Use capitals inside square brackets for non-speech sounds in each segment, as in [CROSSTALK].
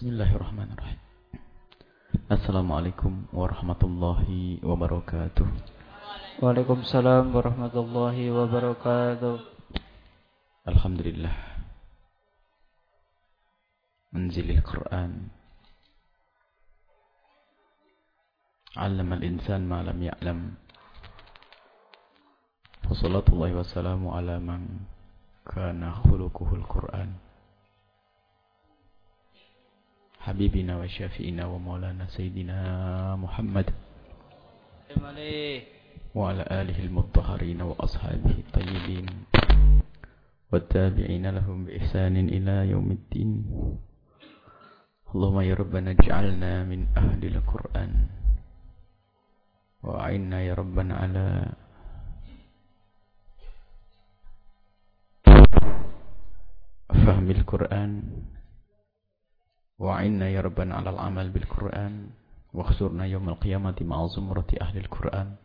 Bismillahirrahmanirrahim. Assalamualaikum warahmatullahi wabarakatuh. Waalaikumsalam warahmatullahi wabarakatuh. Alhamdulillah. Menzilil Quran. علم الإنسان ما لم يعلم وصلاة الله وسلامه على من كان خلقه القرآن حبيبنا وشافئنا ومولانا سيدنا محمد وعلى آله المطهرين وأصحابه الطيبين والتابعين لهم بإحسان إلى يوم الدين. اللهم يا ربنا اجعلنا من أهل القرآن. وأعنا يا ربنا على فهم القرآن. وعنا يا ربنا على العمل بالقرآن واخسرنا يوم القيامة مع زمرة أهل القرآن.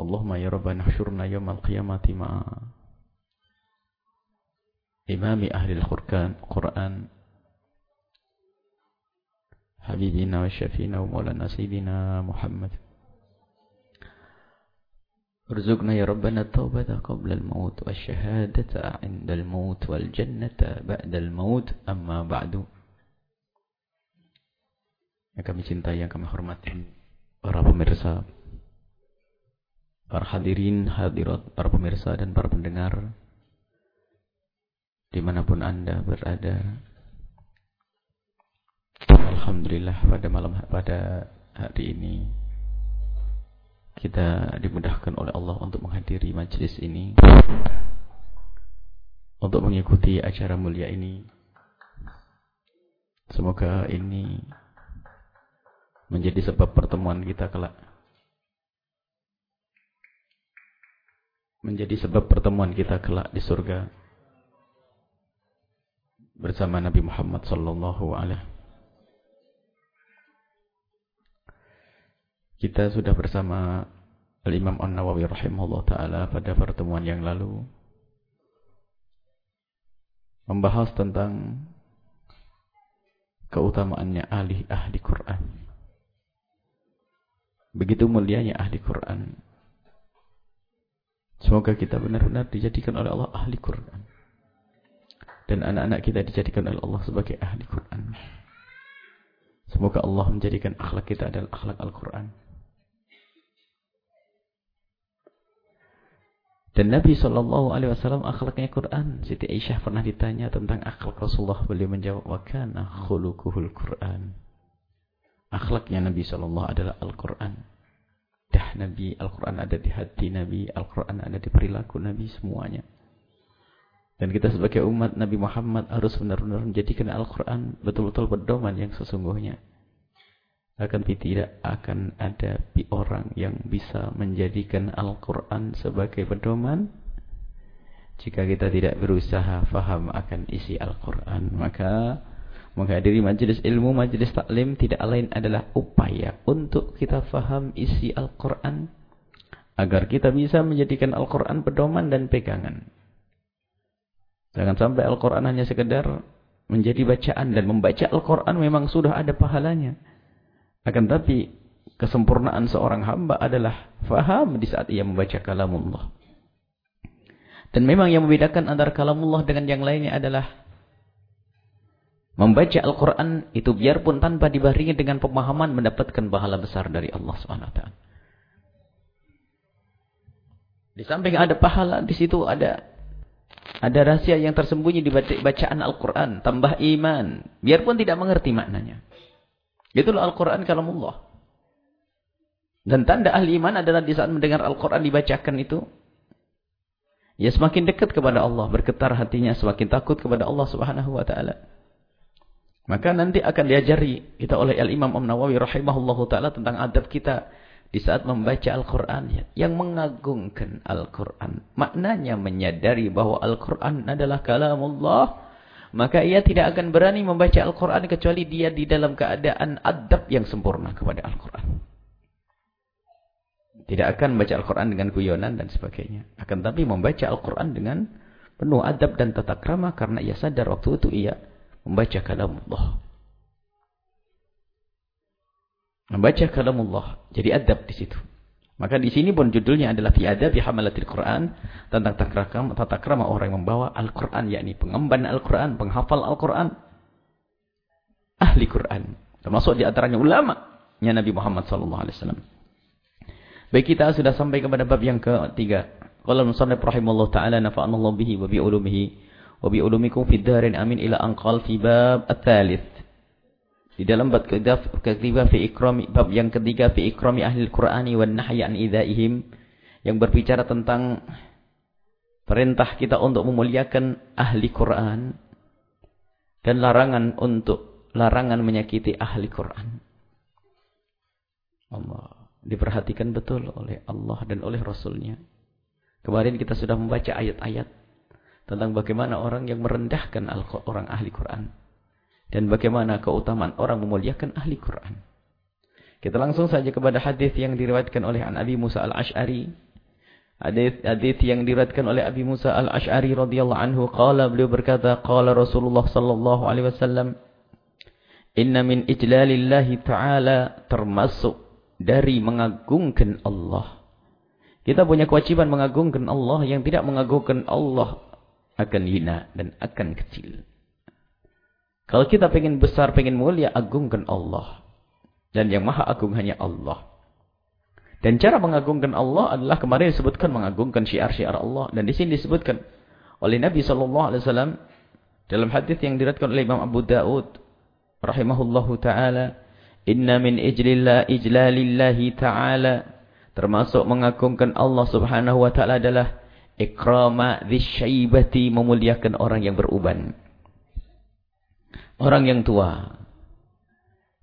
اللهم يا ربنا احشرنا يوم القيامة مع إمام أهل القرآن حبيبنا وشفينا ومولانا سيدنا محمد. ارزقنا يا ربنا التوبة قبل الموت والشهادة عند الموت والجنة بعد الموت أما بعد yang kami cintai, yang kami hormati para pemirsa para hadirin, hadirat, para pemirsa dan para pendengar dimanapun anda berada Alhamdulillah pada malam pada hari ini kita dimudahkan oleh Allah untuk menghadiri majlis ini. Untuk mengikuti acara mulia ini. Semoga ini menjadi sebab pertemuan kita kelak. Menjadi sebab pertemuan kita kelak di surga. Bersama Nabi Muhammad alaihi Kita sudah bersama Al-Imam An-Nawawi rahimahullah ta'ala pada pertemuan yang lalu membahas tentang keutamaannya ahli-ahli Quran. Begitu mulianya ahli Quran. Semoga kita benar-benar dijadikan oleh Allah ahli Quran. Dan anak-anak kita dijadikan oleh Allah sebagai ahli Quran. Semoga Allah menjadikan akhlak kita adalah akhlak Al-Quran. Dan Nabi Shallallahu Alaihi Wasallam akhlaknya Quran. Siti Aisyah pernah ditanya tentang akhlak Rasulullah. Beliau menjawab, Wakana khulukuhul Quran. Akhlaknya Nabi Shallallahu adalah Al-Quran. Dah Nabi, Al-Quran ada di hati Nabi, Al-Quran ada di perilaku Nabi semuanya. Dan kita sebagai umat Nabi Muhammad harus benar-benar menjadikan Al-Quran betul-betul berdoman yang sesungguhnya akan tidak akan ada orang yang bisa menjadikan Al-Quran sebagai pedoman? Jika kita tidak berusaha faham akan isi Al-Quran maka menghadiri majlis ilmu, majlis taklim tidak lain adalah upaya untuk kita faham isi Al-Quran agar kita bisa menjadikan Al-Quran pedoman dan pegangan. Jangan sampai Al-Quran hanya sekedar menjadi bacaan dan membaca Al-Quran memang sudah ada pahalanya akan tapi kesempurnaan seorang hamba adalah faham di saat ia membaca kalamullah. Dan memang yang membedakan antara kalamullah dengan yang lainnya adalah membaca Al-Quran itu biarpun tanpa dibaringi dengan pemahaman mendapatkan pahala besar dari Allah SWT. Di samping ada pahala, di situ ada ada rahasia yang tersembunyi di bacaan Al-Quran. Tambah iman. Biarpun tidak mengerti maknanya. Itulah Al-Quran kalamullah. Dan tanda ahli iman adalah di saat mendengar Al-Quran dibacakan itu. Ya semakin dekat kepada Allah. Bergetar hatinya semakin takut kepada Allah subhanahu wa ta'ala. Maka nanti akan diajari kita oleh Al-Imam Am Nawawi rahimahullah ta'ala tentang adab kita. Di saat membaca Al-Quran. Yang mengagungkan Al-Quran. Maknanya menyadari bahwa Al-Quran adalah kalamullah maka ia tidak akan berani membaca Al-Quran kecuali dia di dalam keadaan adab yang sempurna kepada Al-Quran. Tidak akan membaca Al-Quran dengan guyonan dan sebagainya. Akan tapi membaca Al-Quran dengan Penuh adab dan tata krama karena ia sadar waktu itu ia membaca kalam Allah. Membaca kalam Allah. Jadi adab di situ. Maka di sini pun judulnya adalah fi adabi hamalatil Quran tentang tata krama, orang yang membawa Al-Quran yakni pengemban Al-Quran, penghafal Al-Quran, ahli Quran. Termasuk di antaranya ulama Nabi Muhammad sallallahu alaihi wasallam. Baik kita sudah sampai kepada bab yang ketiga. Qala musannif rahimallahu taala nafa'anallahu bihi wa bi ulumihi wa bi ulumikum fid darin amin ila anqal fi bab at-thalith. Di dalam bab ketiga fi ikrami bab yang ketiga fi ikrami ahli Qur'ani wan nahyi an yang berbicara tentang perintah kita untuk memuliakan ahli Quran dan larangan untuk larangan menyakiti ahli Quran. Allah diperhatikan betul oleh Allah dan oleh Rasulnya. Kemarin kita sudah membaca ayat-ayat tentang bagaimana orang yang merendahkan orang ahli Quran. Dan bagaimana keutamaan orang memuliakan ahli Quran. Kita langsung saja kepada hadis yang diriwayatkan oleh An Abi Musa Al-Ash'ari. Hadis hadis yang diriwayatkan oleh Abi Musa Al-Ash'ari radhiyallahu anhu qala beliau berkata qala Rasulullah sallallahu alaihi wasallam Inna min ijlalillahi ta'ala termasuk dari mengagungkan Allah. Kita punya kewajiban mengagungkan Allah yang tidak mengagungkan Allah akan hina dan akan kecil. Kalau kita pengen besar, pengen mulia, agungkan Allah. Dan yang maha agung hanya Allah. Dan cara mengagungkan Allah adalah kemarin disebutkan mengagungkan syiar-syiar Allah. Dan di sini disebutkan oleh Nabi SAW dalam hadis yang diriwayatkan oleh Imam Abu Daud rahimahullahu taala, "Inna min ijlillah ijlalillahi ta'ala" termasuk mengagungkan Allah Subhanahu wa taala adalah ikrama dzisyaibati memuliakan orang yang beruban. Orang yang tua.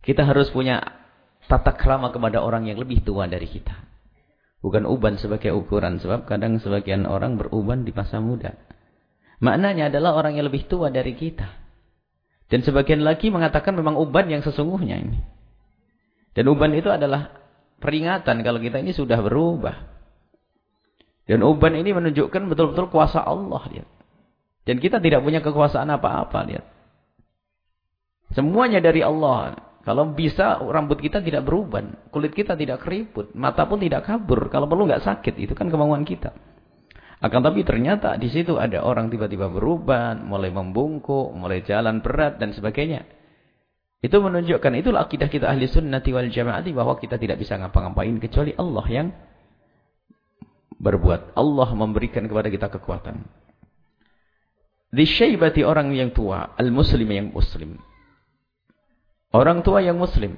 Kita harus punya tata krama kepada orang yang lebih tua dari kita. Bukan uban sebagai ukuran. Sebab kadang sebagian orang beruban di masa muda. Maknanya adalah orang yang lebih tua dari kita. Dan sebagian lagi mengatakan memang uban yang sesungguhnya ini. Dan uban itu adalah peringatan kalau kita ini sudah berubah. Dan uban ini menunjukkan betul-betul kuasa Allah. Lihat. Dan kita tidak punya kekuasaan apa-apa. Semuanya dari Allah. Kalau bisa rambut kita tidak beruban, kulit kita tidak keriput, mata pun tidak kabur. Kalau perlu nggak sakit, itu kan kemauan kita. Akan tapi ternyata di situ ada orang tiba-tiba beruban, mulai membungkuk, mulai jalan berat dan sebagainya. Itu menunjukkan itulah akidah kita ahli sunnati wal jamaati bahwa kita tidak bisa ngapa-ngapain kecuali Allah yang berbuat. Allah memberikan kepada kita kekuatan. Di syaibati orang yang tua, al-muslim yang muslim. Orang tua yang muslim.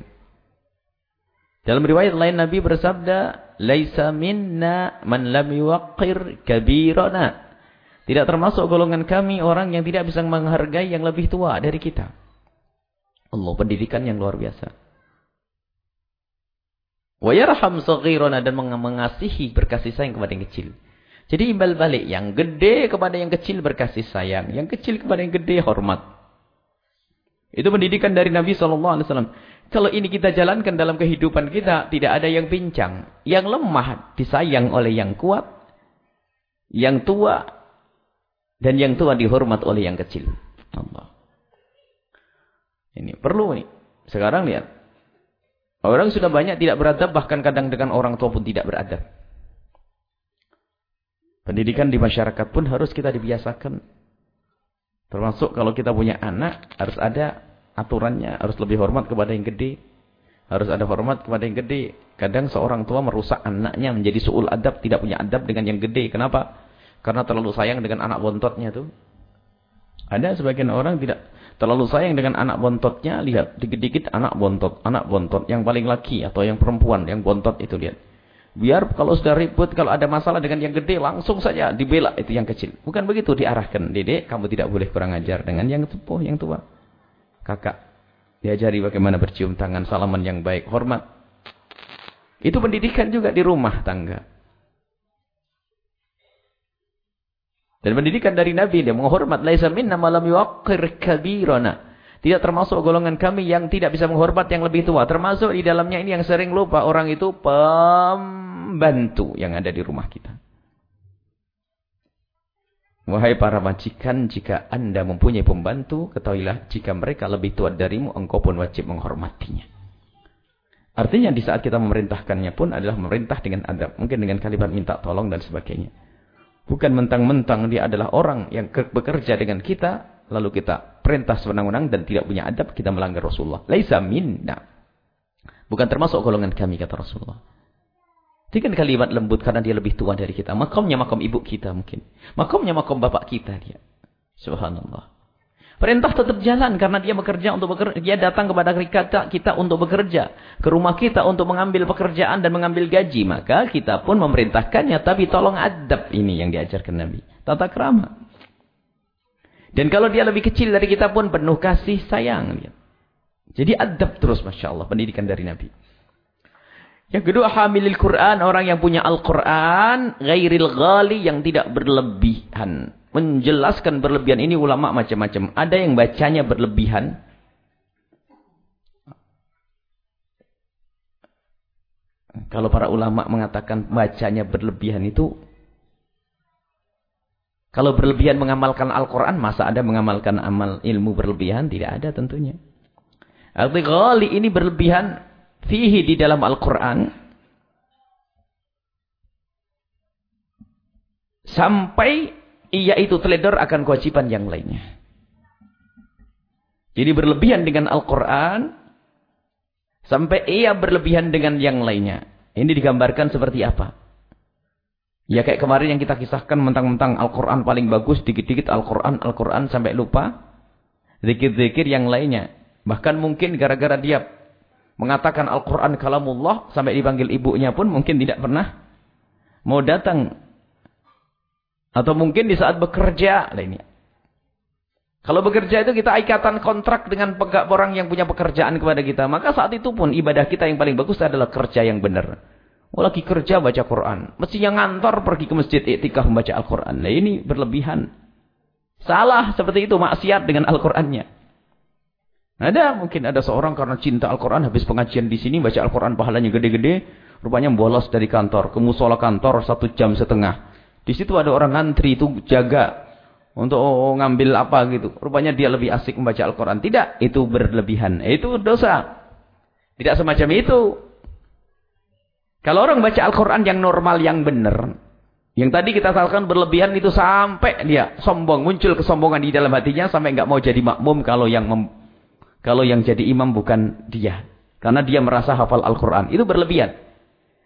Dalam riwayat lain Nabi bersabda, "Laisa minna man lam yuwaqqir kabirana." Tidak termasuk golongan kami orang yang tidak bisa menghargai yang lebih tua dari kita. Allah pendidikan yang luar biasa. Wa yarham saghirana dan mengasihi berkasih sayang kepada yang kecil. Jadi imbal balik yang gede kepada yang kecil berkasih sayang, yang kecil kepada yang gede hormat. Itu pendidikan dari Nabi SAW. Kalau ini kita jalankan dalam kehidupan kita, tidak ada yang pincang. Yang lemah disayang oleh yang kuat. Yang tua. Dan yang tua dihormat oleh yang kecil. Allah. Ini perlu nih. Sekarang lihat. Orang sudah banyak tidak beradab, bahkan kadang dengan orang tua pun tidak beradab. Pendidikan di masyarakat pun harus kita dibiasakan Termasuk kalau kita punya anak, harus ada aturannya, harus lebih hormat kepada yang gede. Harus ada hormat kepada yang gede. Kadang seorang tua merusak anaknya menjadi su'ul adab, tidak punya adab dengan yang gede. Kenapa? Karena terlalu sayang dengan anak bontotnya tuh. Ada sebagian orang tidak terlalu sayang dengan anak bontotnya, lihat dikit-dikit anak bontot, anak bontot yang paling laki atau yang perempuan yang bontot itu lihat. Biar kalau sudah ribut, kalau ada masalah dengan yang gede, langsung saja dibela itu yang kecil. Bukan begitu, diarahkan. Dedek, kamu tidak boleh kurang ajar dengan yang sepuh, yang tua. Kakak, diajari bagaimana bercium tangan, salaman yang baik, hormat. Itu pendidikan juga di rumah tangga. Dan pendidikan dari Nabi, dia menghormat. Laisa minna malam yuqir kabirana. Tidak termasuk golongan kami yang tidak bisa menghormat yang lebih tua. Termasuk di dalamnya ini yang sering lupa. Orang itu pembantu yang ada di rumah kita. Wahai para majikan, jika anda mempunyai pembantu, ketahuilah jika mereka lebih tua darimu, engkau pun wajib menghormatinya. Artinya di saat kita memerintahkannya pun adalah memerintah dengan adab. Mungkin dengan kalimat minta tolong dan sebagainya. Bukan mentang-mentang dia adalah orang yang bekerja dengan kita, lalu kita perintah sewenang-wenang dan tidak punya adab, kita melanggar Rasulullah. Laisa minna. Bukan termasuk golongan kami, kata Rasulullah. Kan kalimat lembut karena dia lebih tua dari kita. Makamnya makam ibu kita mungkin. Makamnya makam bapak kita dia. Subhanallah. Perintah tetap jalan karena dia bekerja untuk bekerja. Dia datang kepada kita, kita untuk bekerja. Ke rumah kita untuk mengambil pekerjaan dan mengambil gaji. Maka kita pun memerintahkannya. Tapi tolong adab ini yang diajarkan Nabi. Tata kerama. Dan kalau dia lebih kecil dari kita pun penuh kasih sayang. Jadi adab terus Masya Allah. Pendidikan dari Nabi. Yang kedua hamilil Quran, orang yang punya Al-Quran, ghairil ghali yang tidak berlebihan. Menjelaskan berlebihan ini ulama macam-macam. Ada yang bacanya berlebihan. Kalau para ulama mengatakan bacanya berlebihan itu, kalau berlebihan mengamalkan Al-Quran, masa ada mengamalkan amal ilmu berlebihan? Tidak ada tentunya. Artinya ini berlebihan fihi di dalam Al-Quran sampai ia itu teledor akan kewajiban yang lainnya. Jadi berlebihan dengan Al-Quran sampai ia berlebihan dengan yang lainnya. Ini digambarkan seperti apa? Ya kayak kemarin yang kita kisahkan mentang-mentang Al-Quran paling bagus, dikit-dikit Al-Quran, Al-Quran sampai lupa. Zikir-zikir yang lainnya. Bahkan mungkin gara-gara dia mengatakan Al-Quran kalamullah sampai dipanggil ibunya pun mungkin tidak pernah mau datang. Atau mungkin di saat bekerja. Ini. Kalau bekerja itu kita ikatan kontrak dengan orang yang punya pekerjaan kepada kita. Maka saat itu pun ibadah kita yang paling bagus adalah kerja yang benar. Oh, lagi kerja baca Quran. Mestinya ngantor pergi ke masjid iktikaf membaca Al-Quran. Nah ini berlebihan. Salah seperti itu maksiat dengan Al-Qurannya. Ada mungkin ada seorang karena cinta Al-Quran habis pengajian di sini baca Al-Quran pahalanya gede-gede, rupanya bolos dari kantor ke musola kantor satu jam setengah. Di situ ada orang ngantri itu jaga untuk ngambil apa gitu. Rupanya dia lebih asik membaca Al-Quran. Tidak, itu berlebihan. Itu dosa. Tidak semacam itu. Kalau orang baca Al-Quran yang normal, yang benar. Yang tadi kita katakan berlebihan itu sampai dia sombong. Muncul kesombongan di dalam hatinya sampai nggak mau jadi makmum kalau yang kalau yang jadi imam bukan dia. Karena dia merasa hafal Al-Quran. Itu berlebihan.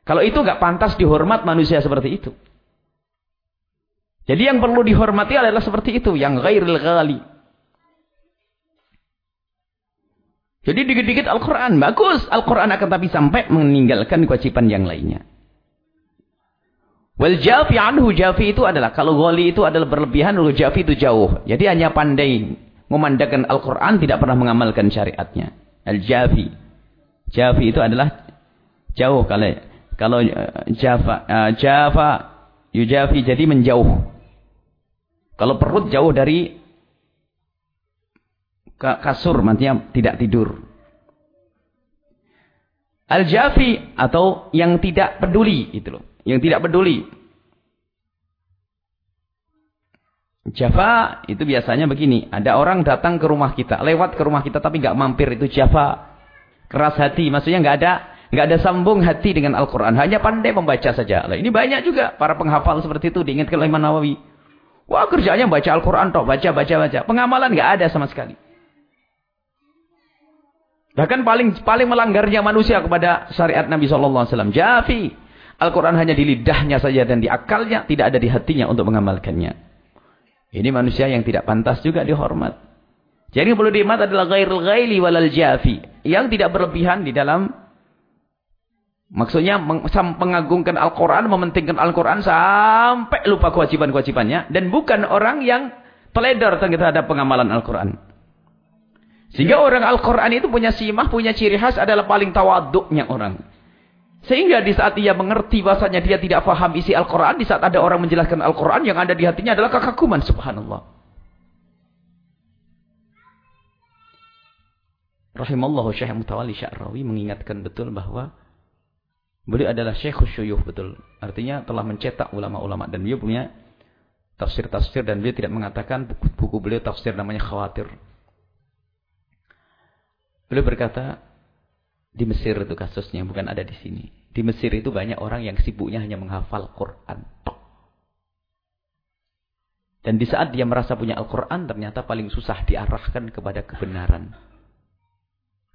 Kalau itu nggak pantas dihormat manusia seperti itu. Jadi yang perlu dihormati adalah seperti itu. Yang ghairil ghali. Jadi dikit-dikit Al-Quran. Bagus. Al-Quran akan tapi sampai meninggalkan kewajiban yang lainnya. Wal jafi anhu jafi itu adalah kalau ghali itu adalah berlebihan, lalu jafi itu jauh. Jadi hanya pandai memandangkan Al-Quran tidak pernah mengamalkan syariatnya. Al-Jafi. Jafi itu adalah jauh kalau kalau uh, Java uh, Java yujafi jadi menjauh. Kalau perut jauh dari kasur maksudnya tidak tidur. Al-Jafi atau yang tidak peduli itu loh, yang tidak peduli. Java itu biasanya begini, ada orang datang ke rumah kita, lewat ke rumah kita tapi nggak mampir itu Java. Keras hati, maksudnya nggak ada nggak ada sambung hati dengan Al-Qur'an, hanya pandai membaca saja. Nah, ini banyak juga para penghafal seperti itu diingatkan oleh Imam Nawawi. Wah, kerjanya baca Al-Qur'an toh, baca baca baca. Pengamalan nggak ada sama sekali. Bahkan paling paling melanggarnya manusia kepada syariat Nabi sallallahu alaihi wasallam. Jafi. Al-Qur'an hanya di lidahnya saja dan di akalnya, tidak ada di hatinya untuk mengamalkannya. Ini manusia yang tidak pantas juga dihormat. Jadi yang perlu dihormat adalah ghairul ghaili walal jafi. Yang tidak berlebihan di dalam maksudnya mengagungkan Al-Quran, mementingkan Al-Quran sampai lupa kewajiban-kewajibannya. Dan bukan orang yang teledor terhadap pengamalan Al-Quran. Sehingga orang Al-Quran itu punya simah, punya ciri khas adalah paling tawaduknya orang. Sehingga di saat ia mengerti bahasanya dia tidak faham isi Al-Quran. Di saat ada orang menjelaskan Al-Quran. Yang ada di hatinya adalah kekaguman. Subhanallah. Rahimallahu Syekh Mutawali Sya'rawi mengingatkan betul bahwa beliau adalah Syekh Syuyuh betul. Artinya telah mencetak ulama-ulama dan beliau punya tafsir-tafsir dan beliau tidak mengatakan buku, buku beliau tafsir namanya khawatir. Beliau berkata, di Mesir itu kasusnya, bukan ada di sini. Di Mesir itu banyak orang yang sibuknya hanya menghafal Quran. Dan di saat dia merasa punya Al-Quran, ternyata paling susah diarahkan kepada kebenaran.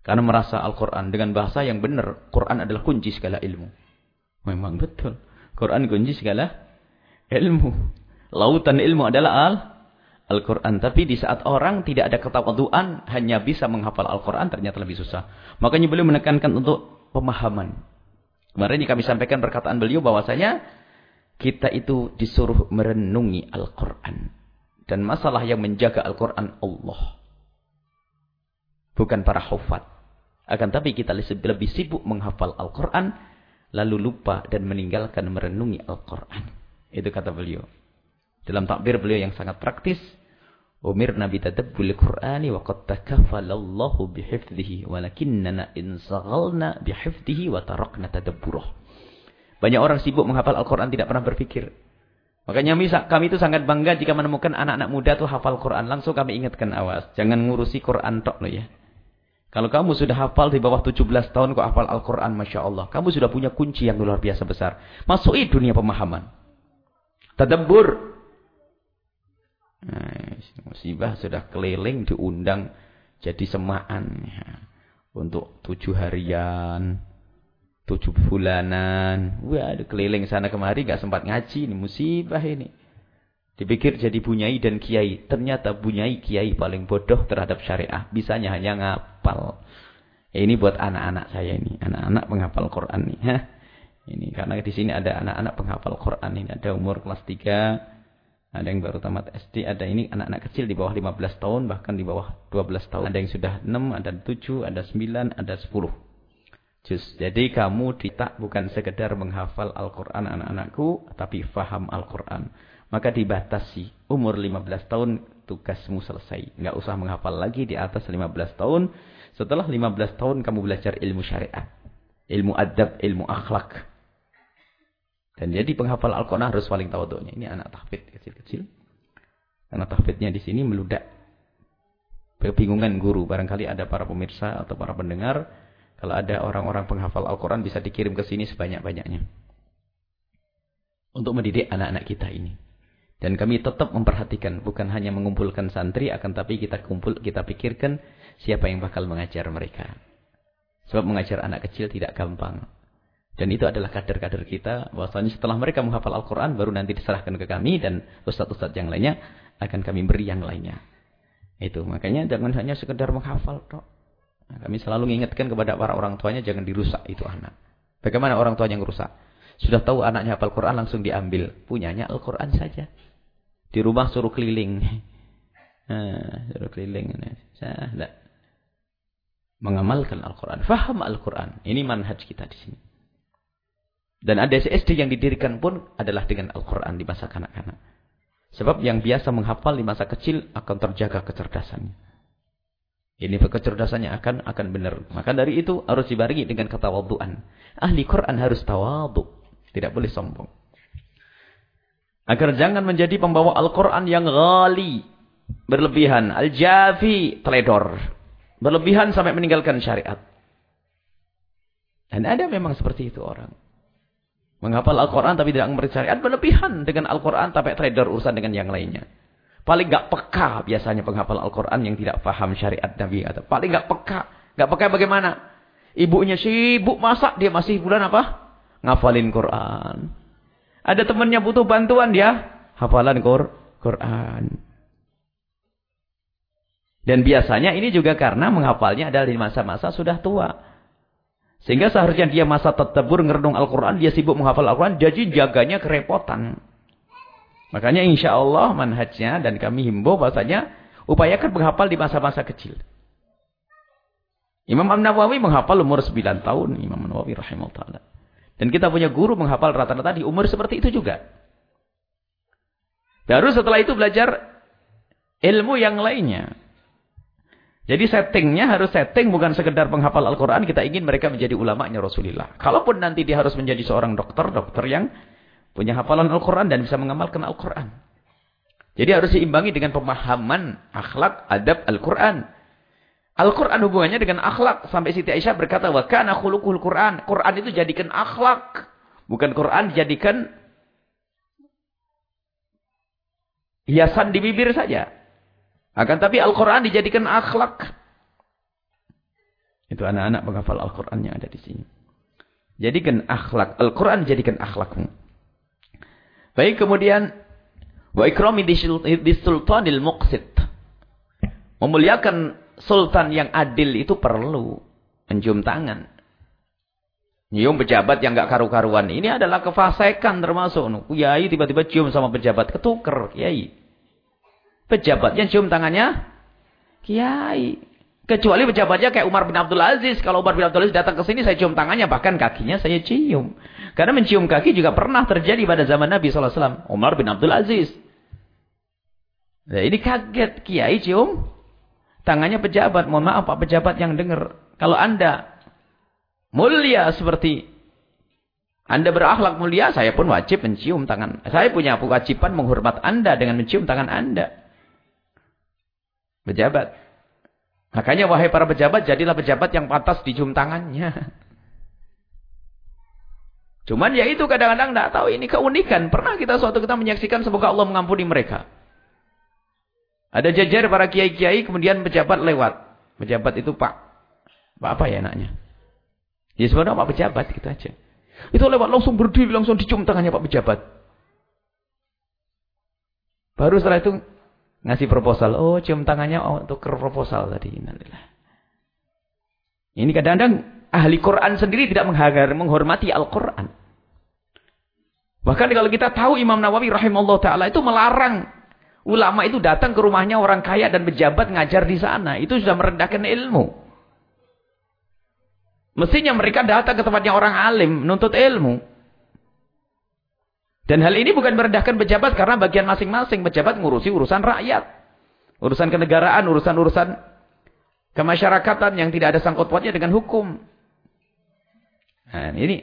Karena merasa Al-Quran dengan bahasa yang benar, Quran adalah kunci segala ilmu. Memang betul. Quran kunci segala ilmu. Lautan ilmu adalah Al Al-Quran. Tapi di saat orang tidak ada ketawaduan, hanya bisa menghafal Al-Quran, ternyata lebih susah. Makanya beliau menekankan untuk pemahaman. Kemarin ini kami sampaikan perkataan beliau bahwasanya kita itu disuruh merenungi Al-Quran. Dan masalah yang menjaga Al-Quran Allah. Bukan para hufat. Akan tapi kita lebih sibuk menghafal Al-Quran. Lalu lupa dan meninggalkan merenungi Al-Quran. Itu kata beliau. Dalam takbir beliau yang sangat praktis. Umir Nabi tadabbul Qur'ani wa qad takafalallahu bihifdhihi walakinnana insaghalna bihifdhihi wa tarakna tadabburah. Banyak orang sibuk menghafal Al-Quran tidak pernah berpikir. Makanya kami itu sangat bangga jika menemukan anak-anak muda tuh hafal Quran. Langsung kami ingatkan awas. Jangan ngurusi Quran tok loh ya. Kalau kamu sudah hafal di bawah 17 tahun kok hafal Al-Quran. Masya Allah. Kamu sudah punya kunci yang luar biasa besar. Masuk dunia pemahaman. Tadabbur. Nah, musibah sudah keliling diundang jadi semaan. Ya. Untuk tujuh harian tujuh bulanan. Wah, keliling sana kemari gak sempat ngaji. Ini musibah ini. Dipikir jadi bunyai dan kiai. Ternyata bunyai kiai paling bodoh terhadap syariah. Bisanya hanya ngapal. Ini buat anak-anak saya ini. Anak-anak penghafal Quran nih. Ini karena di sini ada anak-anak penghafal Quran ini. Ada umur kelas 3. Ada yang baru tamat SD. Ada ini anak-anak kecil di bawah 15 tahun. Bahkan di bawah 12 tahun. Ada yang sudah 6, ada 7, ada 9, ada 10 juz. Jadi kamu ditak bukan sekedar menghafal Al-Quran anak-anakku, tapi faham Al-Quran. Maka dibatasi, umur 15 tahun tugasmu selesai. Enggak usah menghafal lagi di atas 15 tahun. Setelah 15 tahun kamu belajar ilmu syariat. Ilmu adab, ilmu akhlak. Dan jadi penghafal Al-Quran harus paling tahu doanya. Ini anak tahfidz kecil-kecil. Karena tahfidnya di sini meludak. Kebingungan guru. Barangkali ada para pemirsa atau para pendengar kalau ada orang-orang penghafal Al-Quran bisa dikirim ke sini sebanyak-banyaknya. Untuk mendidik anak-anak kita ini. Dan kami tetap memperhatikan. Bukan hanya mengumpulkan santri. Akan tapi kita kumpul, kita pikirkan siapa yang bakal mengajar mereka. Sebab mengajar anak kecil tidak gampang. Dan itu adalah kader-kader kita. Bahwasanya setelah mereka menghafal Al-Quran. Baru nanti diserahkan ke kami. Dan ustadz-ustadz yang lainnya. Akan kami beri yang lainnya. Itu. Makanya jangan hanya sekedar menghafal. Tok. Nah, kami selalu mengingatkan kepada para orang tuanya jangan dirusak itu anak. Bagaimana orang tuanya yang rusak? Sudah tahu anaknya hafal Quran langsung diambil. Punyanya Al-Quran saja. Di rumah suruh keliling. [LAUGHS] Nah, suruh keliling. Saya Mengamalkan Al-Quran. Faham Al-Quran. Ini manhaj kita di sini. Dan ada SD yang didirikan pun adalah dengan Al-Quran di masa kanak-kanak. Sebab yang biasa menghafal di masa kecil akan terjaga kecerdasannya. Ini kecerdasannya akan akan benar. Maka dari itu harus dibarengi dengan ketawaduan. Ahli Quran harus tawadu. Tidak boleh sombong. Agar jangan menjadi pembawa Al-Quran yang ghali. Berlebihan. Al-jafi. Teledor. Berlebihan sampai meninggalkan syariat. Dan ada memang seperti itu orang. Menghafal Al-Quran tapi tidak mengerti syariat. Berlebihan dengan Al-Quran tapi teledor urusan dengan yang lainnya. Paling gak peka biasanya penghafal Al-Quran yang tidak paham syariat Nabi. Atau paling gak peka. Gak peka bagaimana? Ibunya sibuk masak, dia masih bulan apa? Ngafalin Quran. Ada temannya butuh bantuan dia. Hafalan Quran. Dan biasanya ini juga karena menghafalnya adalah di masa-masa sudah tua. Sehingga seharusnya dia masa tetebur ngerenung Al-Quran, dia sibuk menghafal Al-Quran, jadi jaganya kerepotan. Makanya insya Allah manhajnya dan kami himbau bahasanya upayakan menghafal di masa-masa kecil. Imam An-Nawawi menghafal umur 9 tahun. Imam An-Nawawi rahimahullah. Dan kita punya guru menghafal rata-rata di umur seperti itu juga. Baru setelah itu belajar ilmu yang lainnya. Jadi settingnya harus setting bukan sekedar penghafal Al-Quran. Kita ingin mereka menjadi ulamanya Rasulullah. Kalaupun nanti dia harus menjadi seorang dokter, dokter yang Punya hafalan Al-Quran dan bisa mengamalkan Al-Quran. Jadi harus diimbangi dengan pemahaman akhlak, adab Al-Quran. Al-Quran hubungannya dengan akhlak. Sampai Siti Aisyah berkata, wa kana khulukul Quran. Quran itu jadikan akhlak. Bukan Quran dijadikan hiasan di bibir saja. Akan tapi Al-Quran dijadikan akhlak. Itu anak-anak penghafal Al-Quran yang ada di sini. Jadikan akhlak. Al-Quran jadikan akhlakmu. Baik kemudian. Wa ikrami di sultanil muqsid. Memuliakan sultan yang adil itu perlu. Mencium tangan. Nyium pejabat yang gak karu-karuan. Ini adalah kefasekan termasuk. Kiai tiba-tiba cium sama pejabat. Ketuker. Kiai. Pejabatnya cium tangannya. Kiai. Kecuali pejabatnya kayak Umar bin Abdul Aziz. Kalau Umar bin Abdul Aziz datang ke sini saya cium tangannya. Bahkan kakinya saya cium. Karena mencium kaki juga pernah terjadi pada zaman Nabi SAW. Umar bin Abdul Aziz. Nah, ini kaget. Kiai cium tangannya pejabat. Mohon maaf Pak pejabat yang dengar. Kalau anda mulia seperti Anda berakhlak mulia, saya pun wajib mencium tangan. Saya punya kewajiban menghormat Anda dengan mencium tangan Anda. Pejabat. Makanya wahai para pejabat, jadilah pejabat yang pantas dicium tangannya. Cuman ya itu kadang-kadang tidak tahu ini keunikan. Pernah kita suatu kita menyaksikan semoga Allah mengampuni mereka. Ada jajar para kiai-kiai kemudian pejabat lewat. Pejabat itu pak. Pak apa ya anaknya? Ya sebenarnya Pak Pejabat gitu aja. Itu lewat langsung berdiri, langsung dicium tangannya Pak Pejabat. Baru setelah itu ngasih proposal. Oh cium tangannya oh, untuk proposal tadi. Ini kadang-kadang ahli Quran sendiri tidak menghargai, menghormati Al-Quran. Bahkan kalau kita tahu Imam Nawawi rahimahullah ta'ala itu melarang ulama itu datang ke rumahnya orang kaya dan pejabat ngajar di sana. Itu sudah merendahkan ilmu. Mestinya mereka datang ke tempatnya orang alim, menuntut ilmu. Dan hal ini bukan merendahkan pejabat karena bagian masing-masing pejabat ngurusi urusan rakyat. Urusan kenegaraan, urusan-urusan kemasyarakatan yang tidak ada sangkut pautnya dengan hukum. Nah, ini.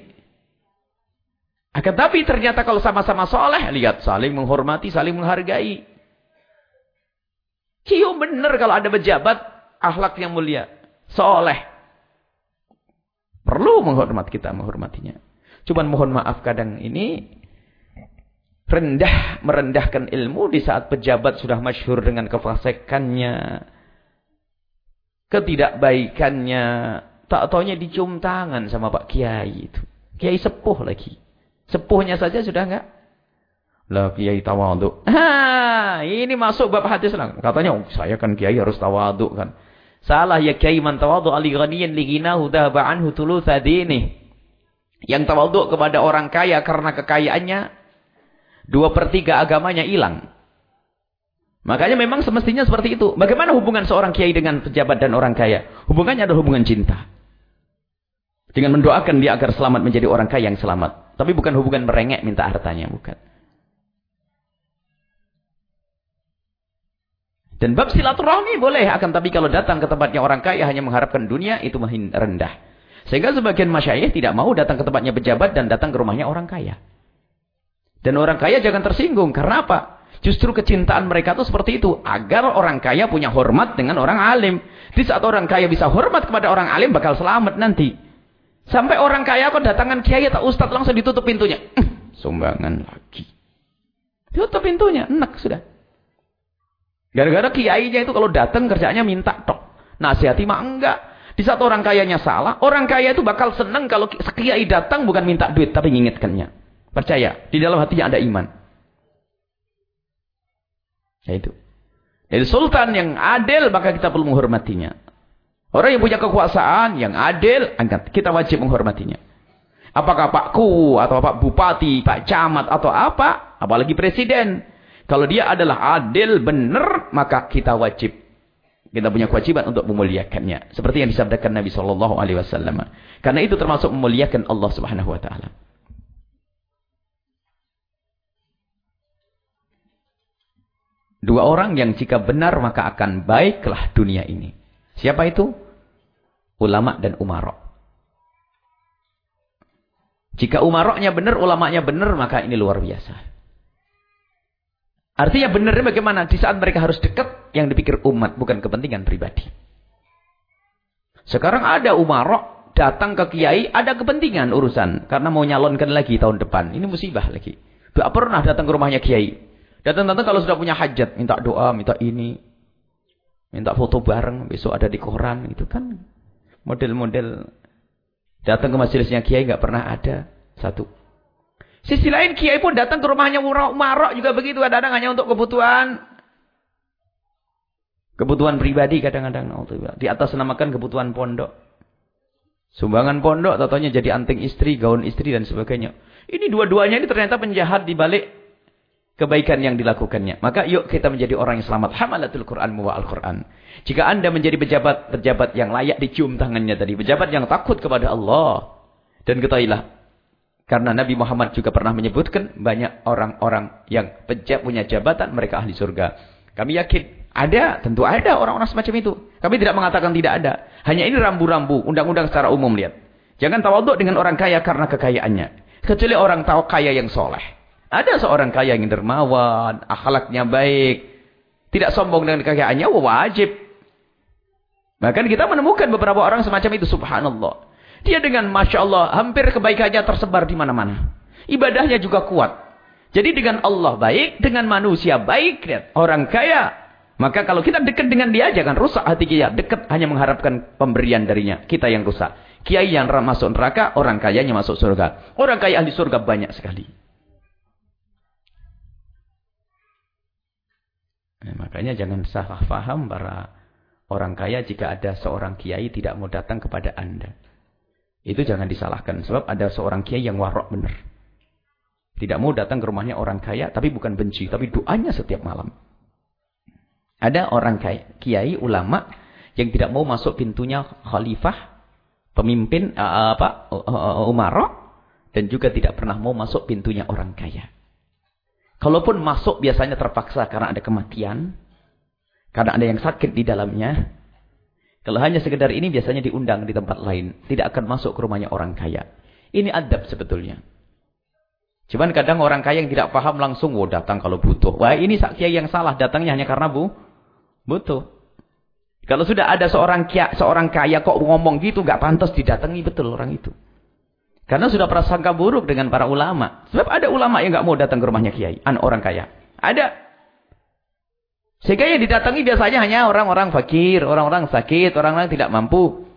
Akan tapi ternyata kalau sama-sama soleh, lihat saling menghormati, saling menghargai. Cium benar kalau ada pejabat, akhlak yang mulia. Soleh. Perlu menghormat kita menghormatinya. Cuman mohon maaf kadang ini rendah merendahkan ilmu di saat pejabat sudah masyhur dengan kefasikannya, ketidakbaikannya, tak taunya dicium tangan sama Pak Kiai itu. Kiai sepuh lagi. Sepuhnya saja sudah enggak? Lah Kiai tawadhu. [LAUGHS] Ha, ini masuk bab hadis lah. Katanya, oh, saya kan Kiai harus tawadhu kan. Salah ya kiai man tawadhu ali ghaniyin li ghinahu dhahaba anhu thulutha dini. Yang tawadhu kepada orang kaya karena kekayaannya dua per tiga agamanya hilang. Makanya memang semestinya seperti itu. Bagaimana hubungan seorang kiai dengan pejabat dan orang kaya? Hubungannya adalah hubungan cinta. Dengan mendoakan dia agar selamat menjadi orang kaya yang selamat. Tapi bukan hubungan merengek minta hartanya, bukan. Dan bab silaturahmi boleh, akan tapi kalau datang ke tempatnya orang kaya hanya mengharapkan dunia, itu rendah. Sehingga sebagian masyayikh tidak mau datang ke tempatnya pejabat dan datang ke rumahnya orang kaya. Dan orang kaya jangan tersinggung. Karena apa? Justru kecintaan mereka itu seperti itu. Agar orang kaya punya hormat dengan orang alim. Di saat orang kaya bisa hormat kepada orang alim, bakal selamat nanti. Sampai orang kaya kok datangan kiai atau ustadz langsung ditutup pintunya. [CLEARS THROAT] Sumbangan lagi. Tutup pintunya. Enak sudah. Gara-gara kiainya itu kalau datang kerjanya minta tok. Nasihati mah enggak. Di saat orang kayanya salah, orang kaya itu bakal senang kalau kiai datang bukan minta duit tapi mengingatkannya. Percaya, di dalam hatinya ada iman. Ya itu. Jadi sultan yang adil maka kita perlu menghormatinya. Orang yang punya kekuasaan yang adil, kita wajib menghormatinya. Apakah Pak Ku atau Pak Bupati, Pak Camat atau apa, apalagi presiden. Kalau dia adalah adil, benar, maka kita wajib. Kita punya kewajiban untuk memuliakannya. Seperti yang disabdakan Nabi Wasallam. Karena itu termasuk memuliakan Allah Subhanahu Wa Taala. Dua orang yang jika benar maka akan baiklah dunia ini. Siapa itu? Ulama dan umarok. Jika umaroknya benar, ulamanya benar, maka ini luar biasa. Artinya benarnya bagaimana? Di saat mereka harus dekat, yang dipikir umat, bukan kepentingan pribadi. Sekarang ada umarok, datang ke kiai, ada kepentingan urusan. Karena mau nyalonkan lagi tahun depan. Ini musibah lagi. Tidak pernah datang ke rumahnya kiai. Datang-datang kalau sudah punya hajat, minta doa, minta ini. Minta foto bareng, besok ada di koran. Itu kan model-model datang ke majelisnya kiai nggak pernah ada. Satu. Sisi lain kiai pun datang ke rumahnya umarok juga begitu. Kadang-kadang hanya untuk kebutuhan Kebutuhan pribadi kadang-kadang. Di atas namakan kebutuhan pondok. Sumbangan pondok, totonya jadi anting istri, gaun istri, dan sebagainya. Ini dua-duanya ini ternyata penjahat di balik kebaikan yang dilakukannya. Maka yuk kita menjadi orang yang selamat. Hamalatul Quran muwa Al-Quran. Jika anda menjadi pejabat-pejabat yang layak dicium tangannya tadi. Pejabat yang takut kepada Allah. Dan ketahuilah. Karena Nabi Muhammad juga pernah menyebutkan banyak orang-orang yang punya jabatan mereka ahli surga. Kami yakin ada, tentu ada orang-orang semacam itu. Kami tidak mengatakan tidak ada. Hanya ini rambu-rambu, undang-undang secara umum lihat. Jangan tawaduk dengan orang kaya karena kekayaannya. Kecuali orang tahu kaya yang soleh. Ada seorang kaya yang dermawan, akhlaknya baik. Tidak sombong dengan kekayaannya, wajib. Bahkan kita menemukan beberapa orang semacam itu, subhanallah. Dia dengan Masya Allah, hampir kebaikannya tersebar di mana-mana. Ibadahnya juga kuat. Jadi dengan Allah baik, dengan manusia baik. Orang kaya maka kalau kita dekat dengan dia, jangan rusak hati kita. Dekat hanya mengharapkan pemberian darinya. Kita yang rusak. Kiai yang masuk neraka, orang kayanya masuk surga. Orang kaya ahli surga banyak sekali. Nah, makanya jangan salah faham para orang kaya jika ada seorang kiai tidak mau datang kepada anda. Itu jangan disalahkan. Sebab ada seorang kiai yang warok benar. Tidak mau datang ke rumahnya orang kaya, tapi bukan benci. Tapi doanya setiap malam. Ada orang kiai, ulama yang tidak mau masuk pintunya khalifah, pemimpin uh, apa uh, umara dan juga tidak pernah mau masuk pintunya orang kaya. Kalaupun masuk biasanya terpaksa karena ada kematian, karena ada yang sakit di dalamnya. Kalau hanya sekedar ini biasanya diundang di tempat lain, tidak akan masuk ke rumahnya orang kaya. Ini adab sebetulnya. Cuman kadang orang kaya yang tidak paham langsung, oh datang kalau butuh. Wah ini kiai yang salah, datangnya hanya karena bu, Butuh. Kalau sudah ada seorang kaya, seorang kaya kok ngomong gitu, nggak pantas didatangi betul orang itu. Karena sudah prasangka buruk dengan para ulama. Sebab ada ulama yang nggak mau datang ke rumahnya kiai, an orang kaya. Ada. Sehingga yang didatangi biasanya hanya orang-orang fakir, orang-orang sakit, orang-orang tidak mampu.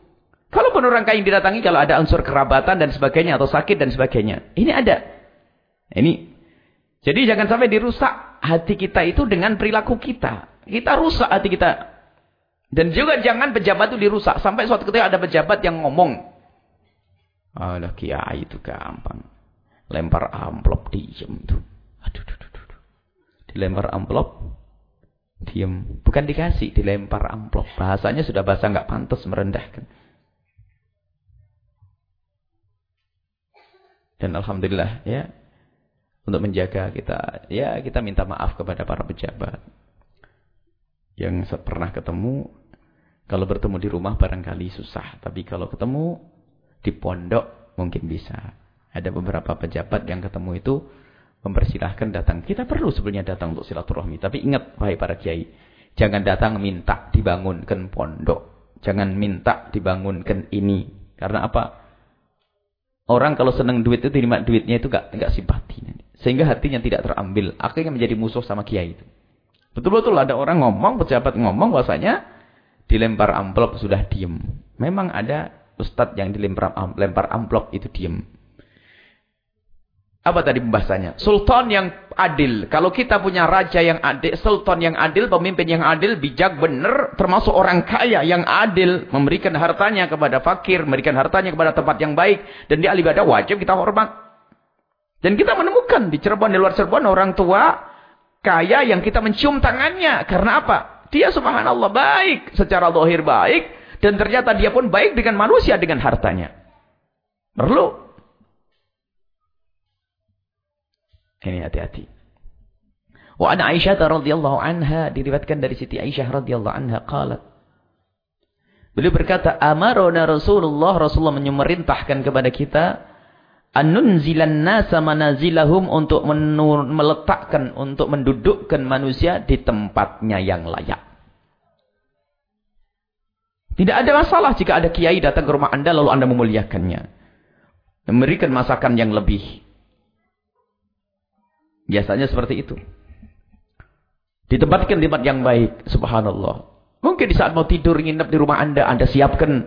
Kalaupun orang kaya yang didatangi kalau ada unsur kerabatan dan sebagainya atau sakit dan sebagainya. Ini ada. Ini. Jadi jangan sampai dirusak hati kita itu dengan perilaku kita. Kita rusak hati kita. Dan juga jangan pejabat itu dirusak. Sampai suatu ketika ada pejabat yang ngomong. Alah kiai itu gampang. Lempar amplop diem tuh. Aduh, aduh, aduh, aduh. Dilempar amplop. Diem. Bukan dikasih, dilempar amplop. Bahasanya sudah bahasa nggak pantas merendahkan. Dan Alhamdulillah ya. Untuk menjaga kita. Ya kita minta maaf kepada para pejabat yang pernah ketemu, kalau bertemu di rumah barangkali susah. Tapi kalau ketemu di pondok mungkin bisa. Ada beberapa pejabat yang ketemu itu mempersilahkan datang. Kita perlu sebenarnya datang untuk silaturahmi. Tapi ingat, wahai para kiai. Jangan datang minta dibangunkan pondok. Jangan minta dibangunkan ini. Karena apa? Orang kalau senang duit itu terima duitnya itu gak, gak simpati. Sehingga hatinya tidak terambil. Akhirnya menjadi musuh sama kiai itu. Betul-betul ada orang ngomong, pejabat ngomong bahwasanya dilempar amplop sudah diem. Memang ada ustadz yang dilempar lempar amplop itu diem. Apa tadi pembahasannya? Sultan yang adil. Kalau kita punya raja yang adil, sultan yang adil, pemimpin yang adil, bijak, benar, termasuk orang kaya yang adil, memberikan hartanya kepada fakir, memberikan hartanya kepada tempat yang baik, dan dia ibadah wajib kita hormat. Dan kita menemukan di Cirebon, di luar Cirebon, orang tua kaya yang kita mencium tangannya. Karena apa? Dia subhanallah baik. Secara dohir baik. Dan ternyata dia pun baik dengan manusia dengan hartanya. Perlu. Ini hati-hati. Wa ana Aisyah radhiyallahu anha diriwayatkan dari Siti Aisyah radhiyallahu anha qalat Beliau berkata, "Amarona Rasulullah, Rasulullah memerintahkan kepada kita Anunzilan nasa manazilahum untuk meletakkan, untuk mendudukkan manusia di tempatnya yang layak. Tidak ada masalah jika ada kiai datang ke rumah anda lalu anda memuliakannya. Memberikan masakan yang lebih. Biasanya seperti itu. Ditempatkan di tempat yang baik. Subhanallah. Mungkin di saat mau tidur nginep di rumah anda, anda siapkan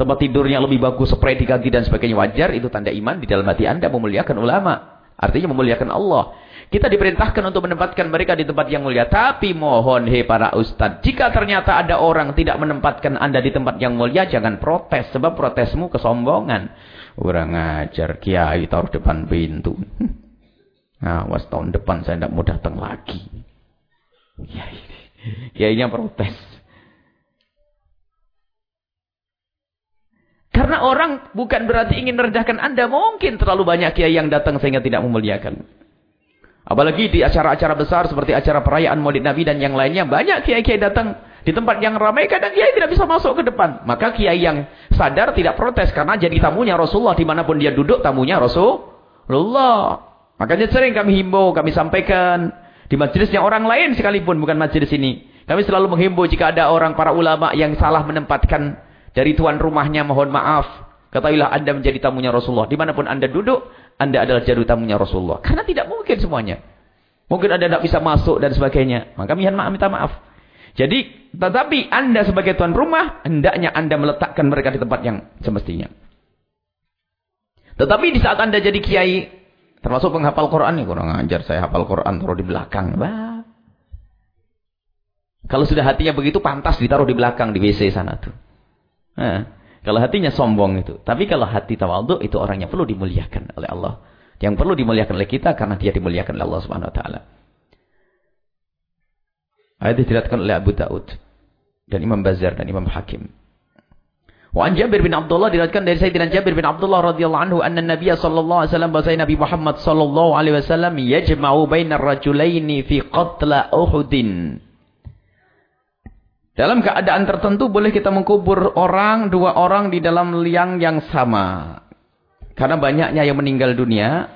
tempat tidurnya lebih bagus, spray di kaki dan sebagainya wajar, itu tanda iman di dalam hati anda memuliakan ulama. Artinya memuliakan Allah. Kita diperintahkan untuk menempatkan mereka di tempat yang mulia. Tapi mohon, hei para ustadz, jika ternyata ada orang tidak menempatkan anda di tempat yang mulia, jangan protes. Sebab protesmu kesombongan. Orang ngajar, kiai taruh depan pintu. [LAUGHS] Nah, was tahun depan saya tidak mau datang lagi. Kiai, kiainya protes. Karena orang bukan berarti ingin merendahkan Anda. Mungkin terlalu banyak kiai yang datang sehingga tidak memuliakan. Apalagi di acara-acara besar seperti acara perayaan maulid Nabi dan yang lainnya. Banyak kiai-kiai datang di tempat yang ramai. Kadang kiai tidak bisa masuk ke depan. Maka kiai yang sadar tidak protes. Karena jadi tamunya Rasulullah. Di mana pun dia duduk tamunya Rasulullah. Makanya sering kami himbau, kami sampaikan. Di majelisnya orang lain sekalipun bukan majelis ini. Kami selalu menghimbau jika ada orang para ulama yang salah menempatkan dari tuan rumahnya mohon maaf. Ketahuilah anda menjadi tamunya Rasulullah. Di mana pun anda duduk, anda adalah jadu tamunya Rasulullah. Karena tidak mungkin semuanya. Mungkin anda tidak bisa masuk dan sebagainya. Maka minta maaf. Jadi, tetapi anda sebagai tuan rumah, hendaknya anda meletakkan mereka di tempat yang semestinya. Tetapi di saat anda jadi kiai, termasuk penghafal Quran, ini kurang ajar saya hafal Quran, taruh di belakang. Bah. Kalau sudah hatinya begitu, pantas ditaruh di belakang, di WC sana tuh. Nah, kalau hatinya sombong itu. Tapi kalau hati tawadhu itu orang yang perlu dimuliakan oleh Allah. Yang perlu dimuliakan oleh kita karena dia dimuliakan oleh Allah Subhanahu wa taala. Ayat diriwayatkan oleh Abu Daud dan Imam Bazar dan Imam Hakim. Wa an Jabir bin Abdullah diriwayatkan dari Sayyidina Jabir bin Abdullah radhiyallahu anhu anna Nabi sallallahu alaihi wasallam bahwa Nabi Muhammad sallallahu alaihi wasallam yajma'u bainar rajulaini fi qatla Uhudin. Dalam keadaan tertentu boleh kita mengkubur orang, dua orang di dalam liang yang sama. Karena banyaknya yang meninggal dunia.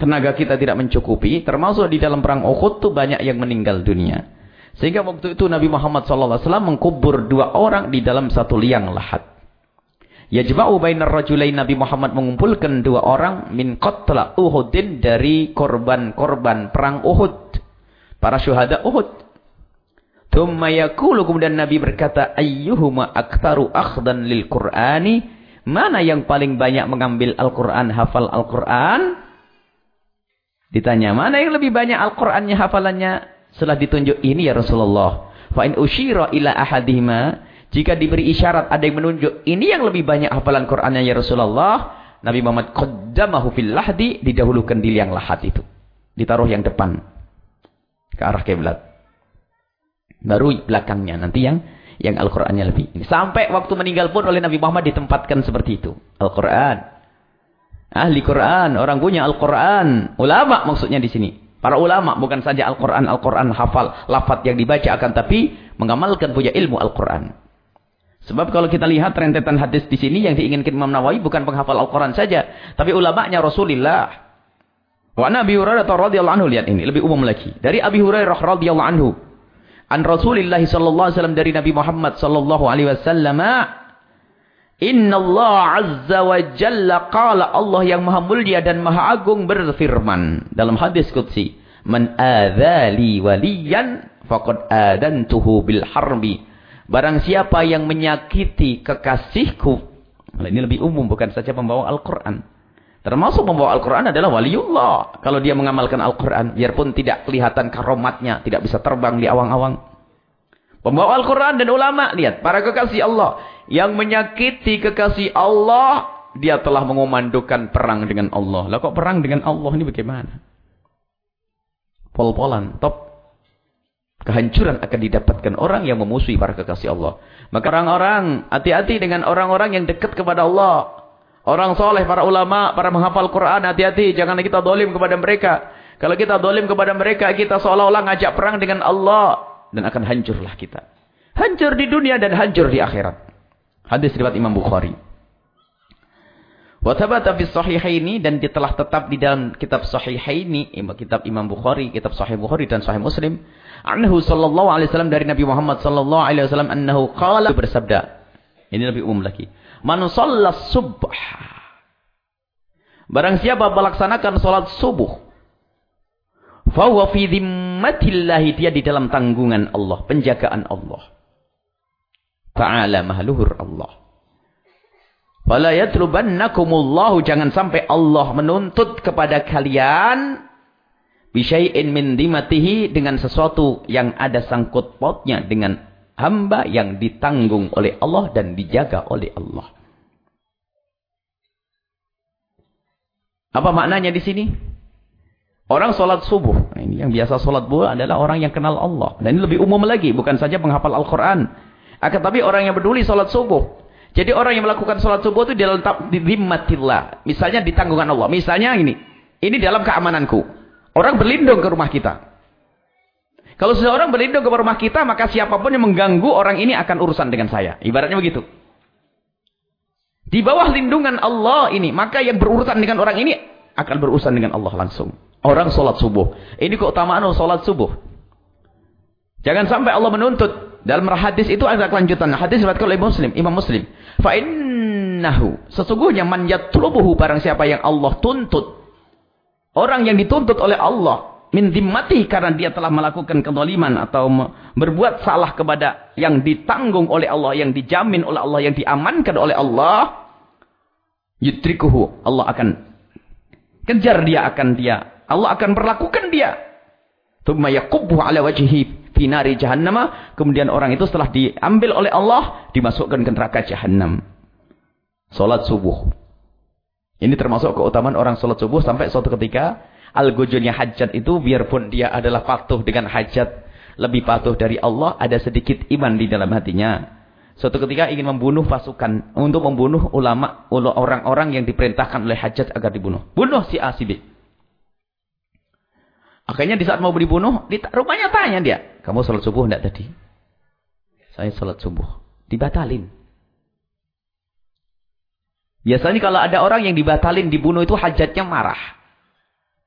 Tenaga kita tidak mencukupi. Termasuk di dalam perang Uhud itu banyak yang meninggal dunia. Sehingga waktu itu Nabi Muhammad SAW mengkubur dua orang di dalam satu liang lahat. Yajma'u bainar rajulain Nabi Muhammad mengumpulkan dua orang min qatla Uhudin dari korban-korban perang Uhud. Para syuhada Uhud. Thumma yakulu kemudian Nabi berkata ayyuhuma aktaru akhdan lil Qur'ani? Mana yang paling banyak mengambil Al-Qur'an hafal Al-Qur'an? Ditanya mana yang lebih banyak Al-Qur'annya hafalannya? Setelah ditunjuk ini ya Rasulullah. Fa in ila ahadihima. Jika diberi isyarat ada yang menunjuk ini yang lebih banyak hafalan Qur'annya ya Rasulullah. Nabi Muhammad qaddamahu fil lahdi didahulukan di liang lahat itu ditaruh yang depan ke arah kiblat Baru belakangnya nanti yang yang Al-Qur'annya lebih. Sampai waktu meninggal pun oleh Nabi Muhammad ditempatkan seperti itu. Al-Qur'an. Ahli Quran, orang punya Al-Quran. Ulama maksudnya di sini. Para ulama bukan saja Al-Quran, Al-Quran hafal, lafaz yang dibaca akan tapi mengamalkan punya ilmu Al-Quran. Sebab kalau kita lihat rentetan hadis di sini yang diinginkan Imam Nawawi bukan penghafal Al-Quran saja, tapi ulamanya Rasulullah. Wa Nabi Hurairah radhiyallahu anhu lihat ini lebih umum lagi. Dari Abi Hurairah radhiyallahu anhu an Rasulullah sallallahu alaihi wasallam dari Nabi Muhammad sallallahu alaihi wasallam Inna Allah azza wa jalla qala Allah yang maha mulia dan maha agung berfirman dalam hadis qudsi man adzali waliyan faqad adantuhu bil harbi barang siapa yang menyakiti kekasihku ini lebih umum bukan saja pembawa Al-Qur'an Termasuk membawa Al-Quran adalah waliullah. Kalau dia mengamalkan Al-Quran, biarpun tidak kelihatan karomatnya, tidak bisa terbang di awang-awang. Pembawa Al-Quran dan ulama, lihat, para kekasih Allah. Yang menyakiti kekasih Allah, dia telah mengomandokan perang dengan Allah. Lah kok perang dengan Allah ini bagaimana? Pol-polan, top. Kehancuran akan didapatkan orang yang memusuhi para kekasih Allah. Maka orang-orang, hati-hati dengan orang-orang yang dekat kepada Allah. Orang soleh, para ulama, para menghafal Quran, hati-hati. Jangan kita dolim kepada mereka. Kalau kita dolim kepada mereka, kita seolah-olah ngajak perang dengan Allah. Dan akan hancurlah kita. Hancur di dunia dan hancur di akhirat. Hadis riwayat Imam Bukhari. Wa thabata fi sahihaini dan telah tetap di dalam kitab sahihaini, kitab Imam Bukhari, kitab Sahih Bukhari dan Sahih Muslim, anhu sallallahu alaihi wasallam dari Nabi Muhammad sallallahu alaihi wasallam annahu qala bersabda. Ini lebih umum lagi. Man shallas subh. Barang siapa melaksanakan salat subuh, fahuwa fi dhimmatillahi dia di dalam tanggungan Allah, penjagaan Allah. Ta'ala mahluhur Allah. Fala yatlubannakumullahu jangan sampai Allah menuntut kepada kalian bisyai'in min dimatihi dengan sesuatu yang ada sangkut pautnya dengan hamba yang ditanggung oleh Allah dan dijaga oleh Allah. Apa maknanya di sini? Orang sholat subuh. Nah, ini yang biasa sholat subuh adalah orang yang kenal Allah. Dan ini lebih umum lagi. Bukan saja penghafal Al-Quran. Akan tapi orang yang peduli sholat subuh. Jadi orang yang melakukan sholat subuh itu dalam di dimmatillah. Misalnya di tanggungan Allah. Misalnya ini. Ini dalam keamananku. Orang berlindung ke rumah kita. Kalau seseorang berlindung ke rumah kita, maka siapa pun yang mengganggu orang ini akan urusan dengan saya. Ibaratnya begitu. Di bawah lindungan Allah ini, maka yang berurusan dengan orang ini akan berurusan dengan Allah langsung. Orang sholat subuh. Ini keutamaan sholat subuh. Jangan sampai Allah menuntut dalam hadis itu ada kelanjutan. Hadis riwayat oleh Muslim, Imam Muslim. Fa innahu sesungguhnya man yatlubuhu barang siapa yang Allah tuntut. Orang yang dituntut oleh Allah min dimmati karena dia telah melakukan kezaliman atau berbuat salah kepada yang ditanggung oleh Allah, yang dijamin oleh Allah, yang diamankan oleh Allah, yutrikuhu. Allah akan kejar dia akan dia. Allah akan perlakukan dia. Tsumma yaqubuhu ala wajhihi finari jahannama. Kemudian orang itu setelah diambil oleh Allah, dimasukkan ke neraka jahannam. Salat subuh. Ini termasuk keutamaan orang salat subuh sampai suatu ketika al-gujulnya hajat itu biarpun dia adalah patuh dengan hajat lebih patuh dari Allah, ada sedikit iman di dalam hatinya. Suatu ketika ingin membunuh pasukan untuk membunuh ulama, orang-orang yang diperintahkan oleh hajat agar dibunuh. Bunuh si A si. Akhirnya di saat mau dibunuh, di rumahnya tanya dia. Kamu sholat subuh enggak tadi? Saya sholat subuh. Dibatalin. Biasanya kalau ada orang yang dibatalin, dibunuh itu hajatnya marah.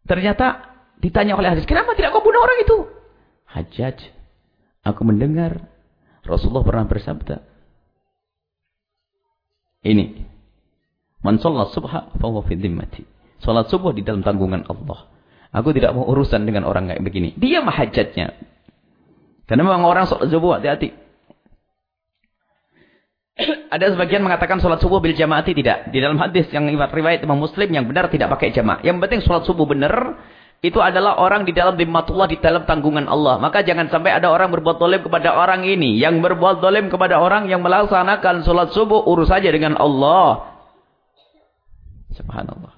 Ternyata ditanya oleh hadis, kenapa tidak kau bunuh orang itu? Hajat. Aku mendengar Rasulullah pernah bersabda. Ini. Man sholat subha fahuwa fi dhimmati. Sholat subuh di dalam tanggungan Allah. Aku tidak mau urusan dengan orang kayak begini. Dia mahajatnya. Karena memang orang sholat subuh hati-hati. [COUGHS] Ada sebagian mengatakan sholat subuh bil jamaati tidak. Di dalam hadis yang riwayat Imam Muslim yang benar tidak pakai jamaah. Yang penting sholat subuh benar. Itu adalah orang di dalam dimmatullah, di dalam tanggungan Allah. Maka jangan sampai ada orang berbuat dolim kepada orang ini. Yang berbuat dolim kepada orang yang melaksanakan sholat subuh, urus saja dengan Allah. Subhanallah.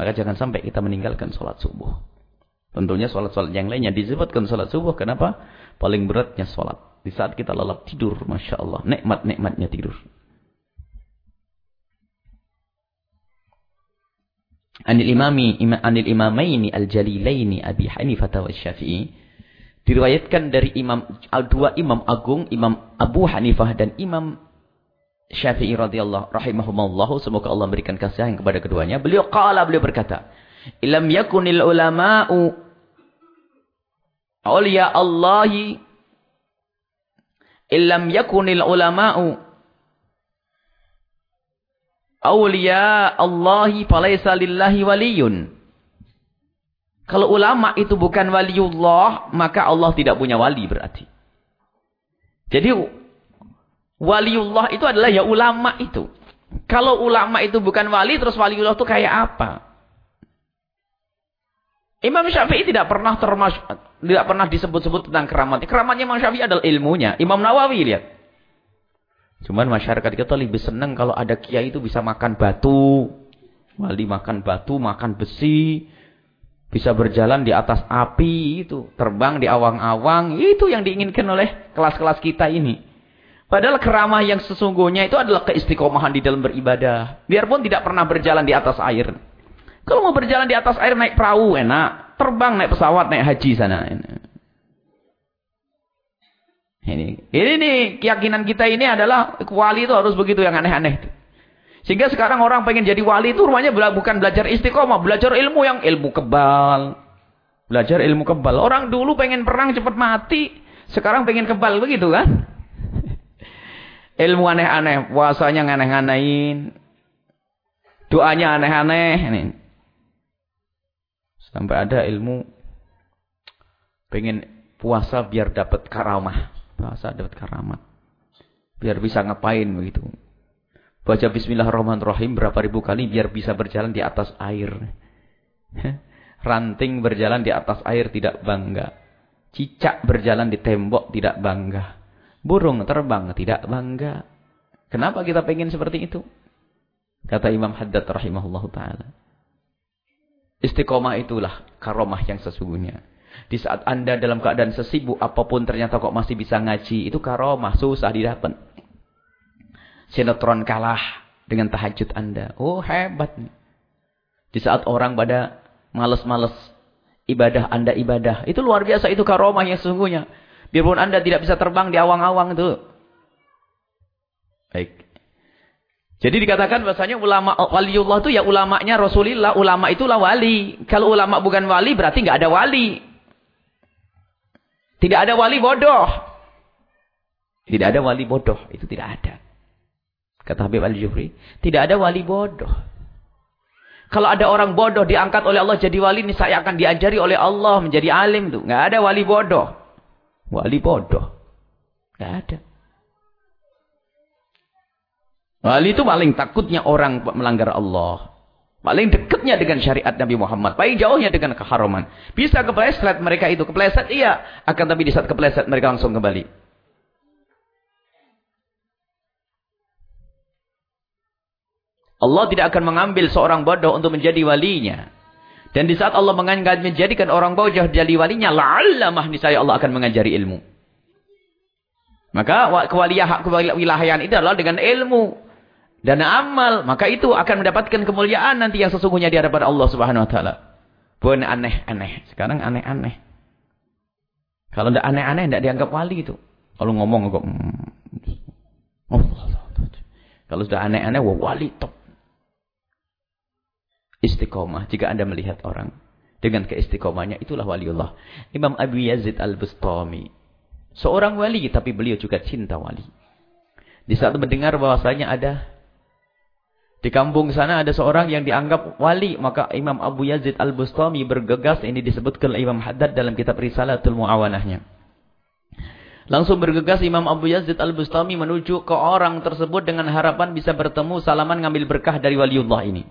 Maka jangan sampai kita meninggalkan sholat subuh. Tentunya sholat-sholat yang lainnya disebutkan sholat subuh. Kenapa? Paling beratnya sholat. Di saat kita lalap tidur. Masya Allah. Nikmat-nikmatnya tidur. Anil imami anil imamaini al-jalilaini Abi Hanifah wa Syafi'i diriwayatkan dari imam dua imam agung Imam Abu Hanifah dan Imam Syafi'i radhiyallahu rahimahumallahu semoga Allah memberikan kasih sayang kepada keduanya. Beliau qala beliau berkata, "Ilam yakunil ulama'u awliya Allahi illam yakunil ulama'u awliya Allahi falaysa lillahi waliyun." Kalau ulama itu bukan waliullah, maka Allah tidak punya wali berarti. Jadi Waliullah itu adalah ya ulama itu. Kalau ulama itu bukan wali, terus waliullah itu kayak apa? Imam Syafi'i tidak pernah termasuk, tidak pernah disebut-sebut tentang keramatnya. Keramatnya Imam Syafi'i adalah ilmunya. Imam Nawawi lihat. Cuman masyarakat kita lebih senang kalau ada kiai itu bisa makan batu. Wali makan batu, makan besi. Bisa berjalan di atas api itu. Terbang di awang-awang. Itu yang diinginkan oleh kelas-kelas kita ini. Padahal keramah yang sesungguhnya itu adalah keistiqomahan di dalam beribadah. Biarpun tidak pernah berjalan di atas air. Kalau mau berjalan di atas air naik perahu enak. Terbang naik pesawat, naik haji sana. Ini, ini nih keyakinan kita ini adalah wali itu harus begitu yang aneh-aneh. Sehingga sekarang orang pengen jadi wali itu rumahnya bukan belajar istiqomah, belajar ilmu yang ilmu kebal. Belajar ilmu kebal. Orang dulu pengen perang cepat mati, sekarang pengen kebal begitu kan? [LAUGHS] ilmu aneh-aneh, puasanya aneh-anehin. Doanya aneh-aneh. Sampai ada ilmu pengen puasa biar dapat karamah. Puasa dapat karamat. Biar bisa ngapain begitu. Baca bismillahirrahmanirrahim berapa ribu kali biar bisa berjalan di atas air. [LAUGHS] Ranting berjalan di atas air tidak bangga. Cicak berjalan di tembok tidak bangga. Burung terbang tidak bangga. Kenapa kita pengen seperti itu? Kata Imam Haddad rahimahullah ta'ala. Istiqomah itulah karomah yang sesungguhnya. Di saat anda dalam keadaan sesibuk apa pun ternyata kok masih bisa ngaji. Itu karomah, susah didapat sinetron kalah dengan tahajud Anda. Oh hebat. Di saat orang pada males-males ibadah Anda ibadah. Itu luar biasa. Itu karomah yang sesungguhnya. Biarpun Anda tidak bisa terbang di awang-awang itu. Baik. Jadi dikatakan bahasanya ulama waliullah itu ya ulamanya Rasulullah. Ulama itulah wali. Kalau ulama bukan wali berarti nggak ada wali. Tidak ada wali bodoh. Tidak ada wali bodoh. Itu tidak ada. Kata Habib Al-Jufri. Tidak ada wali bodoh. Kalau ada orang bodoh diangkat oleh Allah jadi wali, ini saya akan diajari oleh Allah menjadi alim tuh. Nggak ada wali bodoh. Wali bodoh. Nggak ada. Wali itu paling takutnya orang melanggar Allah. Paling dekatnya dengan syariat Nabi Muhammad. Paling jauhnya dengan keharaman. Bisa kepleset mereka itu. Kepleset iya. Akan tapi di saat kepleset mereka langsung kembali. Allah tidak akan mengambil seorang bodoh untuk menjadi walinya. Dan di saat Allah menjadikan orang bodoh jadi walinya, la'allamah niscaya Allah akan mengajari ilmu. Maka kewilayahan itu adalah dengan ilmu dan amal. Maka itu akan mendapatkan kemuliaan nanti yang sesungguhnya di hadapan Allah Subhanahu wa taala. Bukan aneh-aneh. Sekarang aneh-aneh. Kalau tidak aneh-aneh tidak dianggap wali itu. Kalau ngomong kok hmm. Kalau sudah aneh-aneh wali top istiqomah. Jika anda melihat orang dengan keistiqomahnya, itulah waliullah. Imam Abu Yazid al-Bustami. Seorang wali, tapi beliau juga cinta wali. Di saat mendengar bahwasanya ada di kampung sana ada seorang yang dianggap wali, maka Imam Abu Yazid Al-Bustami bergegas, ini disebutkan Imam Haddad dalam kitab Risalatul Muawanahnya. Langsung bergegas Imam Abu Yazid Al-Bustami menuju ke orang tersebut dengan harapan bisa bertemu salaman ngambil berkah dari waliullah ini.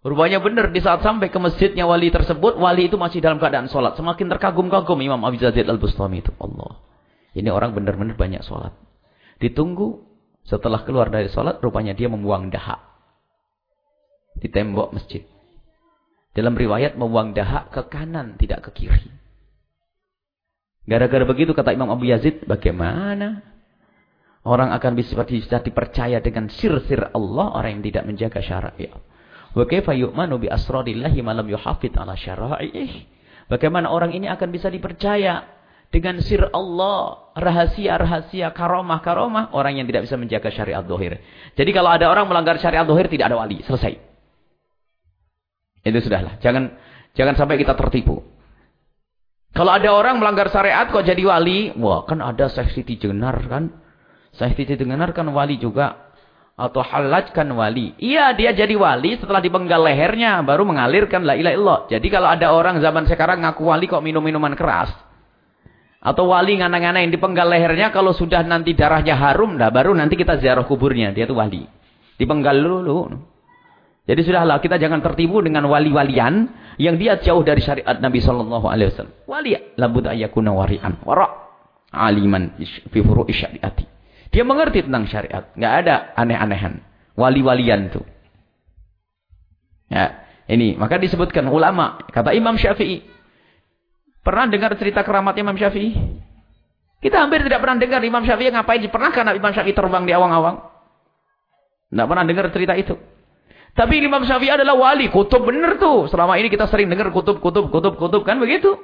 Rupanya benar di saat sampai ke masjidnya wali tersebut, wali itu masih dalam keadaan sholat. Semakin terkagum-kagum Imam Abi Yazid al-Bustami itu. Allah. Ini orang benar-benar banyak sholat. Ditunggu, setelah keluar dari sholat, rupanya dia membuang dahak. Di tembok masjid. Dalam riwayat membuang dahak ke kanan, tidak ke kiri. Gara-gara begitu kata Imam Abu Yazid, bagaimana? Orang akan bisa dipercaya dengan sir-sir Allah, orang yang tidak menjaga syariat. Wa kaifa yu'manu bi asrarillahi ma lam yuhafid ala syara'ihi? Bagaimana orang ini akan bisa dipercaya dengan sir Allah, rahasia-rahasia, karomah-karomah orang yang tidak bisa menjaga syariat dohir. Jadi kalau ada orang melanggar syariat dohir tidak ada wali, selesai. Itu sudahlah. Jangan jangan sampai kita tertipu. Kalau ada orang melanggar syariat kok jadi wali, wah kan ada Syekh Siti Jenar kan. Syekh Siti Jenar kan wali juga atau halajkan wali. Iya, dia jadi wali setelah dipenggal lehernya baru mengalirkan la ilaha illallah. Jadi kalau ada orang zaman sekarang ngaku wali kok minum minuman keras atau wali ngana-ngana yang dipenggal lehernya kalau sudah nanti darahnya harum dah baru nanti kita ziarah kuburnya, dia itu wali. Dipenggal dulu. Jadi sudahlah kita jangan tertipu dengan wali-walian yang dia jauh dari syariat Nabi sallallahu alaihi wasallam. Wali labud ayakuna wari'an wara aliman fi furu'i syariati. Dia mengerti tentang syariat. Nggak ada aneh-anehan. Wali-walian itu. Ya, ini. Maka disebutkan ulama. Kata Imam Syafi'i. Pernah dengar cerita keramat Imam Syafi'i? Kita hampir tidak pernah dengar Imam Syafi'i ngapain. Pernah karena Imam Syafi'i terbang di awang-awang? Tidak pernah dengar cerita itu. Tapi Imam Syafi'i adalah wali. Kutub benar tuh. Selama ini kita sering dengar kutub, kutub, kutub, kutub. Kan begitu?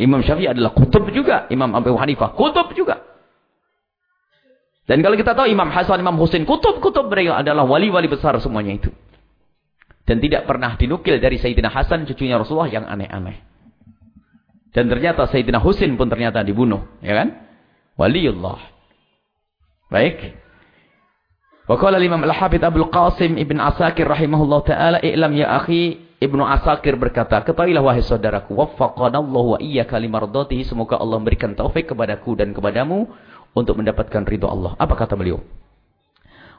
Imam Syafi'i adalah kutub juga. Imam Abu Hanifah kutub juga. Dan kalau kita tahu Imam Hasan, Imam Husain, kutub-kutub mereka adalah wali-wali besar semuanya itu. Dan tidak pernah dinukil dari Sayyidina Hasan, cucunya Rasulullah yang aneh-aneh. Dan ternyata Sayyidina Husain pun ternyata dibunuh. Ya kan? Waliullah. Baik. Waqala Imam Al-Hafidh Abdul Qasim Ibn Asakir rahimahullah taala i'lam ya akhi Ibnu Asakir berkata, "Ketahuilah wahai saudaraku, waffaqanallahu wa iyyaka limardatihi, semoga Allah memberikan taufik kepadaku dan kepadamu untuk mendapatkan ridha Allah." Apa kata beliau?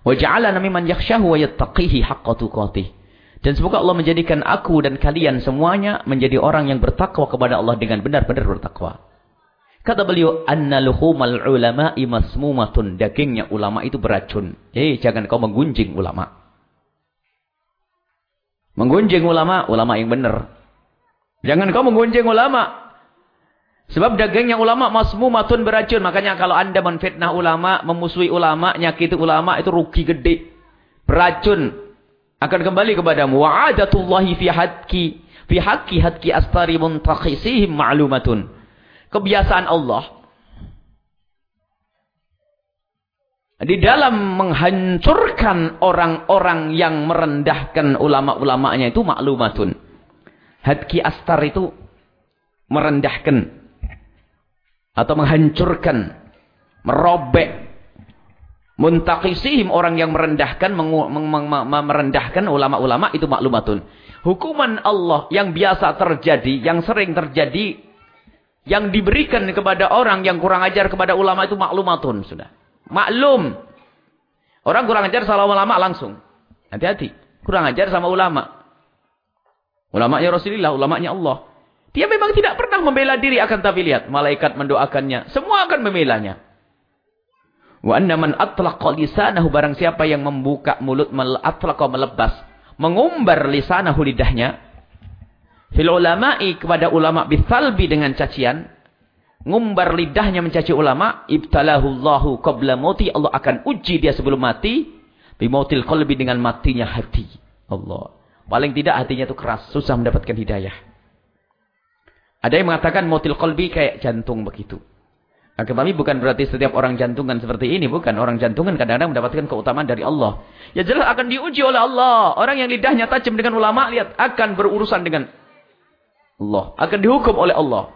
Wa ja'alana mimman yakhshahu wa yattaqihi haqqa tuqatih. Dan semoga Allah menjadikan aku dan kalian semuanya menjadi orang yang bertakwa kepada Allah dengan benar-benar bertakwa. Kata beliau, "Anna luhumal ulama'i masmumatun." Dagingnya ulama itu beracun. Eh, jangan kau menggunjing ulama. Menggunjing ulama, ulama yang benar. Jangan kau menggunjing ulama. Sebab dagingnya ulama masmumatun beracun. Makanya kalau anda menfitnah ulama, memusuhi ulama, nyakiti ulama, itu rugi gede. Beracun. Akan kembali kepadamu. Wa'adatullahi fi hadki. Fi hadki hadki astari muntakhisihim ma'lumatun kebiasaan Allah. Di dalam menghancurkan orang-orang yang merendahkan ulama-ulamanya itu maklumatun. Hadki astar itu merendahkan. Atau menghancurkan. Merobek. Muntakisihim orang yang merendahkan, merendahkan ulama-ulama itu maklumatun. Hukuman Allah yang biasa terjadi, yang sering terjadi yang diberikan kepada orang yang kurang ajar kepada ulama itu maklumatun sudah. Maklum. Orang kurang ajar sama ulama langsung. Hati-hati. Kurang ajar sama ulama. Ulamanya Rasulullah, ulamanya Allah. Dia memang tidak pernah membela diri akan tapi lihat. Malaikat mendoakannya. Semua akan membelanya. Wa anna man atlaqa lisanahu barang siapa yang membuka mulut atlaqa melebas, mengumbar lisanahu lidahnya, Fil ulama'i kepada ulama bithalbi dengan cacian. Ngumbar lidahnya mencaci ulama. Ibtalahullahu qabla mauti. Allah akan uji dia sebelum mati. Bimautil qalbi dengan matinya hati. Allah. Paling tidak hatinya itu keras. Susah mendapatkan hidayah. Ada yang mengatakan mautil qalbi kayak jantung begitu. Nah, bukan berarti setiap orang jantungan seperti ini. Bukan. Orang jantungan kadang-kadang mendapatkan keutamaan dari Allah. Ya jelas akan diuji oleh Allah. Orang yang lidahnya tajam dengan ulama. Lihat. Akan berurusan dengan Allah. Akan dihukum oleh Allah.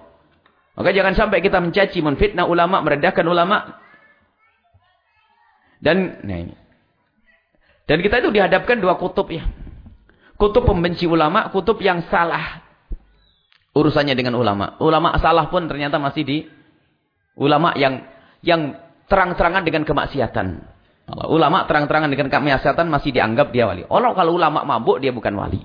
Maka jangan sampai kita mencaci, menfitnah ulama, merendahkan ulama. Dan nah ini. Dan kita itu dihadapkan dua kutub ya. Kutub pembenci ulama, kutub yang salah urusannya dengan ulama. Ulama salah pun ternyata masih di ulama yang yang terang-terangan dengan kemaksiatan. Ulama terang-terangan dengan kemaksiatan masih dianggap dia wali. Allah kalau ulama mabuk dia bukan wali.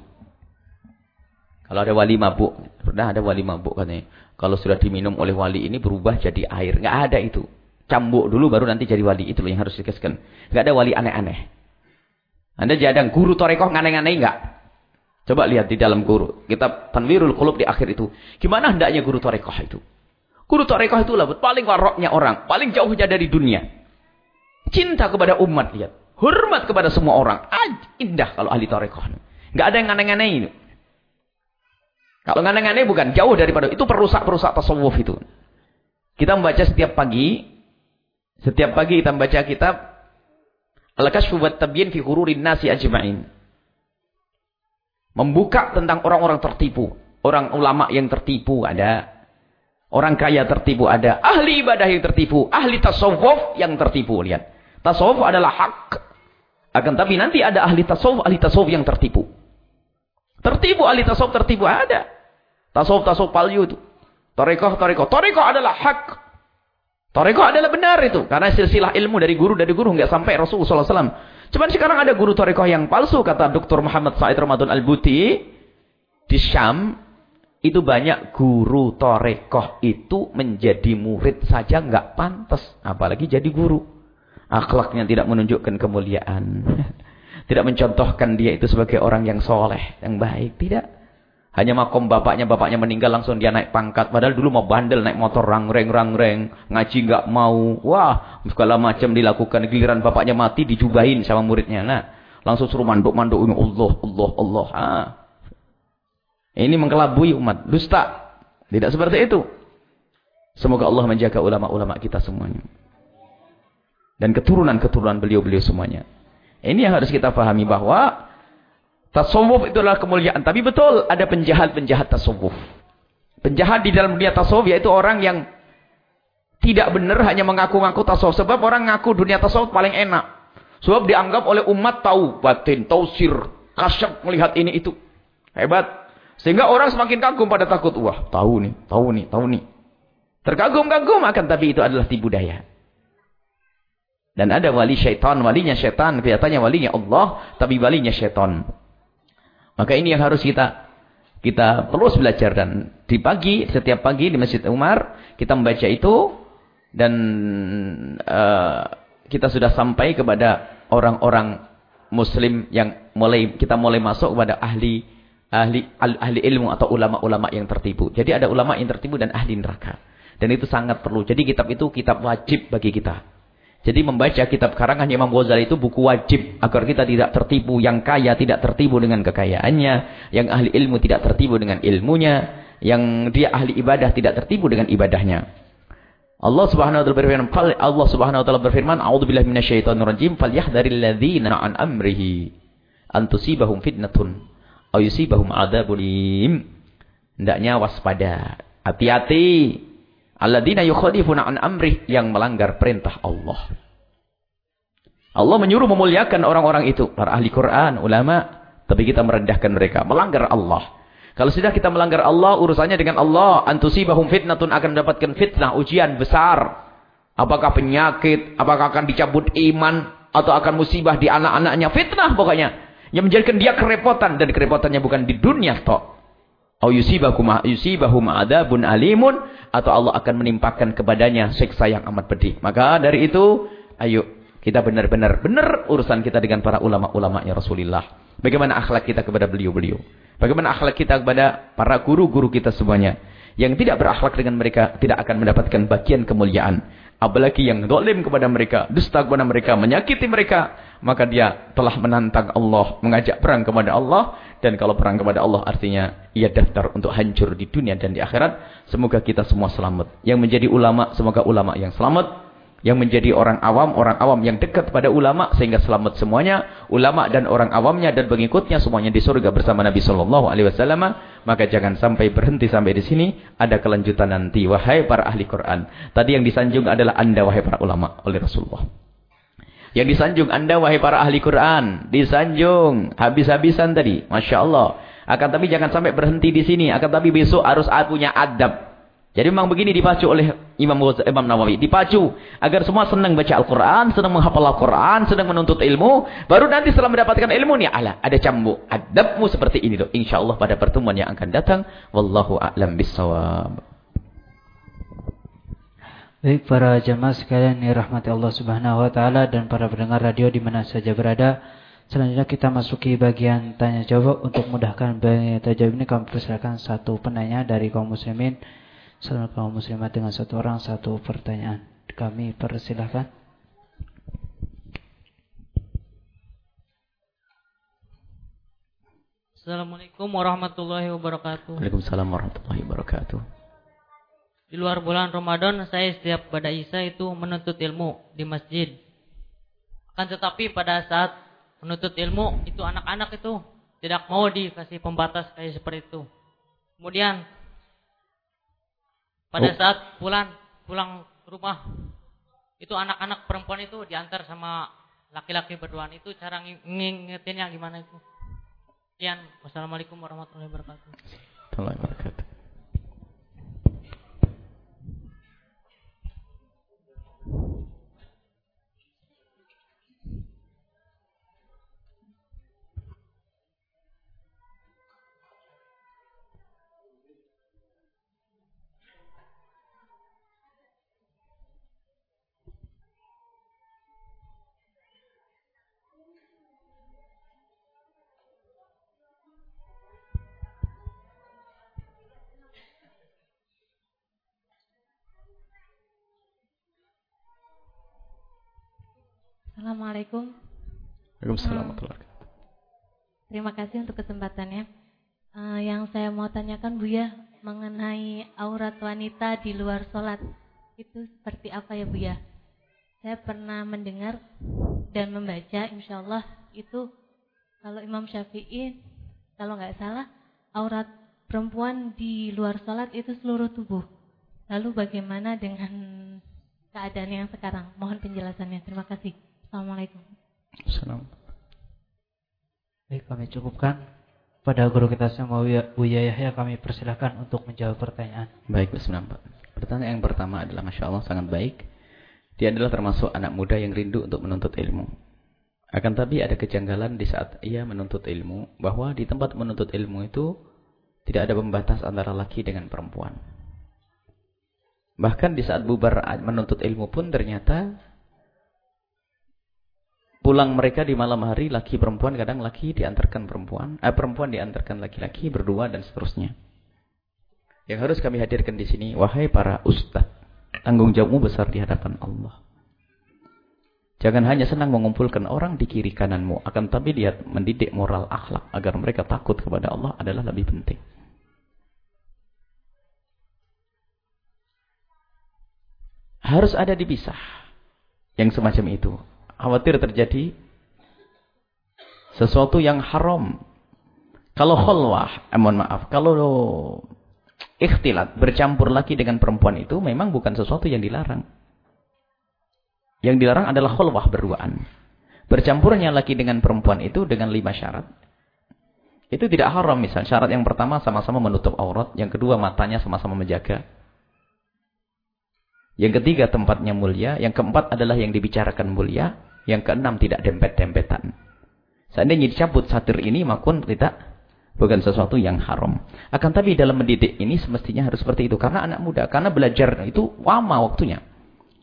Kalau ada wali mabuk, pernah ada wali mabuk katanya. Kalau sudah diminum oleh wali ini berubah jadi air. Enggak ada itu. Cambuk dulu baru nanti jadi wali. Itu yang harus dikasihkan. Enggak ada wali aneh-aneh. Anda jadang guru torekoh aneh-aneh enggak? Coba lihat di dalam guru. Kita tanwirul qulub di akhir itu. Gimana hendaknya guru torekoh itu? Guru torekoh itu lah paling waroknya orang. Paling jauhnya dari dunia. Cinta kepada umat, lihat. Hormat kepada semua orang. indah kalau ahli torekoh. Enggak ada yang aneh-aneh ini. Kalau aneh-aneh bukan, jauh daripada itu perusak-perusak tasawuf itu. Kita membaca setiap pagi, setiap pagi kita membaca kitab Al-Kashfu wa Tabyin fi Hururin Nasi Ajma'in. Membuka tentang orang-orang tertipu, orang ulama yang tertipu ada, orang kaya tertipu ada, ahli ibadah yang tertipu, ahli tasawuf yang tertipu, lihat. Tasawuf adalah hak. Akan tapi nanti ada ahli tasawuf, ahli tasawuf yang tertipu. Tertipu ahli tasawuf tertipu ada. Tasawuf-tasawuf palsu itu. Tarekoh, tarekoh. Tarekoh adalah hak. Tarekoh adalah benar itu. Karena silsilah ilmu dari guru dari guru. nggak sampai Rasulullah SAW. Cuman sekarang ada guru tarekoh yang palsu. Kata Dr. Muhammad Said Ramadan Al-Buti. Di Syam. Itu banyak guru tarekoh itu menjadi murid saja nggak pantas. Apalagi jadi guru. Akhlaknya tidak menunjukkan kemuliaan. [LAUGHS] tidak mencontohkan dia itu sebagai orang yang soleh. Yang baik. Tidak. Hanya makom bapaknya, bapaknya meninggal langsung dia naik pangkat. Padahal dulu mau bandel naik motor rangreng rangreng, ngaji nggak mau. Wah, segala macam dilakukan. Giliran bapaknya mati dijubahin sama muridnya. Nah, langsung suruh manduk-manduk Allah, Allah, Allah. Ah. Ini mengkelabui umat, dusta. Tidak seperti itu. Semoga Allah menjaga ulama-ulama kita semuanya. Dan keturunan-keturunan beliau-beliau semuanya. Ini yang harus kita pahami bahwa tasawuf itu adalah kemuliaan. Tapi betul ada penjahat-penjahat tasawuf. Penjahat di dalam dunia tasawuf yaitu orang yang tidak benar hanya mengaku-ngaku tasawuf. Sebab orang ngaku dunia tasawuf paling enak. Sebab dianggap oleh umat tahu batin, tahu sir, kasyaf melihat ini itu. Hebat. Sehingga orang semakin kagum pada takut. Wah, tahu nih, tahu nih, tahu nih. Terkagum-kagum akan tapi itu adalah tipu daya. Dan ada wali syaitan, walinya syaitan, kelihatannya walinya Allah, tapi walinya syaitan. Maka ini yang harus kita kita terus belajar dan di pagi, setiap pagi di Masjid Umar, kita membaca itu dan uh, kita sudah sampai kepada orang-orang muslim yang mulai kita mulai masuk kepada ahli ahli ahli ilmu atau ulama-ulama yang tertipu. Jadi ada ulama yang tertipu dan ahli neraka. Dan itu sangat perlu. Jadi kitab itu kitab wajib bagi kita. Jadi membaca kitab karangan Imam Ghazali itu buku wajib agar kita tidak tertipu. Yang kaya tidak tertipu dengan kekayaannya, yang ahli ilmu tidak tertipu dengan ilmunya, yang dia ahli ibadah tidak tertipu dengan ibadahnya. Allah Subhanahu wa taala berfirman, Allah Subhanahu wa taala berfirman, "A'udzubillahi minasyaitonir rajim, falyahdharil ladzina an amrihi an tusibahum fitnatun aw yusibahum adzabun Hendaknya waspada, hati-hati Alladzina yukhalifuna an amrih yang melanggar perintah Allah. Allah menyuruh memuliakan orang-orang itu, para ahli Quran, ulama, tapi kita merendahkan mereka, melanggar Allah. Kalau sudah kita melanggar Allah, urusannya dengan Allah, antusibahum fitnatun akan mendapatkan fitnah, ujian besar. Apakah penyakit, apakah akan dicabut iman, atau akan musibah di anak-anaknya, fitnah pokoknya. Yang menjadikan dia kerepotan, dan kerepotannya bukan di dunia toh. Au yusibahum yusibahum adabun alimun atau Allah akan menimpakan kepadanya siksa yang amat pedih. Maka dari itu, ayo kita benar-benar benar urusan kita dengan para ulama-ulama ya Rasulullah. Bagaimana akhlak kita kepada beliau-beliau? Bagaimana akhlak kita kepada para guru-guru kita semuanya? Yang tidak berakhlak dengan mereka tidak akan mendapatkan bagian kemuliaan. Apalagi yang dolim kepada mereka, dusta kepada mereka, menyakiti mereka. Maka dia telah menantang Allah, mengajak perang kepada Allah. Dan kalau perang kepada Allah artinya ia daftar untuk hancur di dunia dan di akhirat. Semoga kita semua selamat. Yang menjadi ulama, semoga ulama yang selamat yang menjadi orang awam, orang awam yang dekat pada ulama sehingga selamat semuanya, ulama dan orang awamnya dan pengikutnya semuanya di surga bersama Nabi sallallahu alaihi wasallam, maka jangan sampai berhenti sampai di sini, ada kelanjutan nanti wahai para ahli Quran. Tadi yang disanjung adalah Anda wahai para ulama oleh Rasulullah. Yang disanjung Anda wahai para ahli Quran, disanjung habis-habisan tadi, Masya Allah. Akan tapi jangan sampai berhenti di sini, akan tapi besok harus punya adab. Jadi memang begini dipacu oleh Imam Imam Nawawi. Dipacu agar semua senang baca Al-Quran, senang menghafal Al-Quran, senang menuntut ilmu. Baru nanti setelah mendapatkan ilmu, nih ala ada cambuk. Adabmu seperti ini loh. InsyaAllah pada pertemuan yang akan datang. Wallahu a'lam bisawab. Baik para jamaah sekalian yang rahmati Allah Subhanahu wa taala dan para pendengar radio di mana saja berada. Selanjutnya kita masuki bagian tanya jawab untuk mudahkan tanya jawab ini kami persilakan satu penanya dari kaum muslimin Salam kaum muslimat dengan satu orang satu pertanyaan. Kami persilahkan. Assalamualaikum warahmatullahi wabarakatuh. Waalaikumsalam warahmatullahi wabarakatuh. Di luar bulan Ramadan saya setiap pada Isya itu menuntut ilmu di masjid. Akan tetapi pada saat menuntut ilmu itu anak-anak itu tidak mau dikasih pembatas kayak seperti itu. Kemudian pada oh. saat pulang pulang rumah itu anak-anak perempuan itu diantar sama laki-laki berduaan itu cara ngingetinnya gimana itu? Sekian. Wassalamualaikum warahmatullahi wabarakatuh. Warahmatullahi wabarakatuh. Assalamualaikum. Waalaikumsalam. Hmm. Terima kasih untuk kesempatannya. Uh, yang saya mau tanyakan Bu ya mengenai aurat wanita di luar sholat itu seperti apa ya Bu ya? saya pernah mendengar dan membaca insya Allah itu kalau Imam Syafi'i kalau nggak salah aurat perempuan di luar sholat itu seluruh tubuh. Lalu bagaimana dengan keadaan yang sekarang? Mohon penjelasannya. Terima kasih. Assalamualaikum. Assalamualaikum. Baik, kami cukupkan. Pada guru kita semua Buya Yahya kami persilahkan untuk menjawab pertanyaan. Baik, bismillah. Pertanyaan yang pertama adalah Masya Allah sangat baik. Dia adalah termasuk anak muda yang rindu untuk menuntut ilmu. Akan tapi ada kejanggalan di saat ia menuntut ilmu. Bahwa di tempat menuntut ilmu itu tidak ada pembatas antara laki dengan perempuan. Bahkan di saat bubar menuntut ilmu pun ternyata pulang mereka di malam hari laki perempuan kadang laki diantarkan perempuan eh perempuan diantarkan laki-laki berdua dan seterusnya. Yang harus kami hadirkan di sini wahai para ustaz tanggung jawabmu besar di hadapan Allah. Jangan hanya senang mengumpulkan orang di kiri kananmu akan tapi lihat mendidik moral akhlak agar mereka takut kepada Allah adalah lebih penting. Harus ada dipisah yang semacam itu khawatir terjadi sesuatu yang haram. Kalau khulwah, eh, mohon maaf, kalau ikhtilat, bercampur lagi dengan perempuan itu memang bukan sesuatu yang dilarang. Yang dilarang adalah khulwah berduaan. Bercampurnya lagi dengan perempuan itu dengan lima syarat. Itu tidak haram misal. Syarat yang pertama sama-sama menutup aurat. Yang kedua matanya sama-sama menjaga. Yang ketiga tempatnya mulia. Yang keempat adalah yang dibicarakan mulia. Yang keenam tidak dempet-dempetan. Seandainya dicabut satir ini makun tidak bukan sesuatu yang haram. Akan tapi dalam mendidik ini semestinya harus seperti itu karena anak muda, karena belajar itu lama waktunya.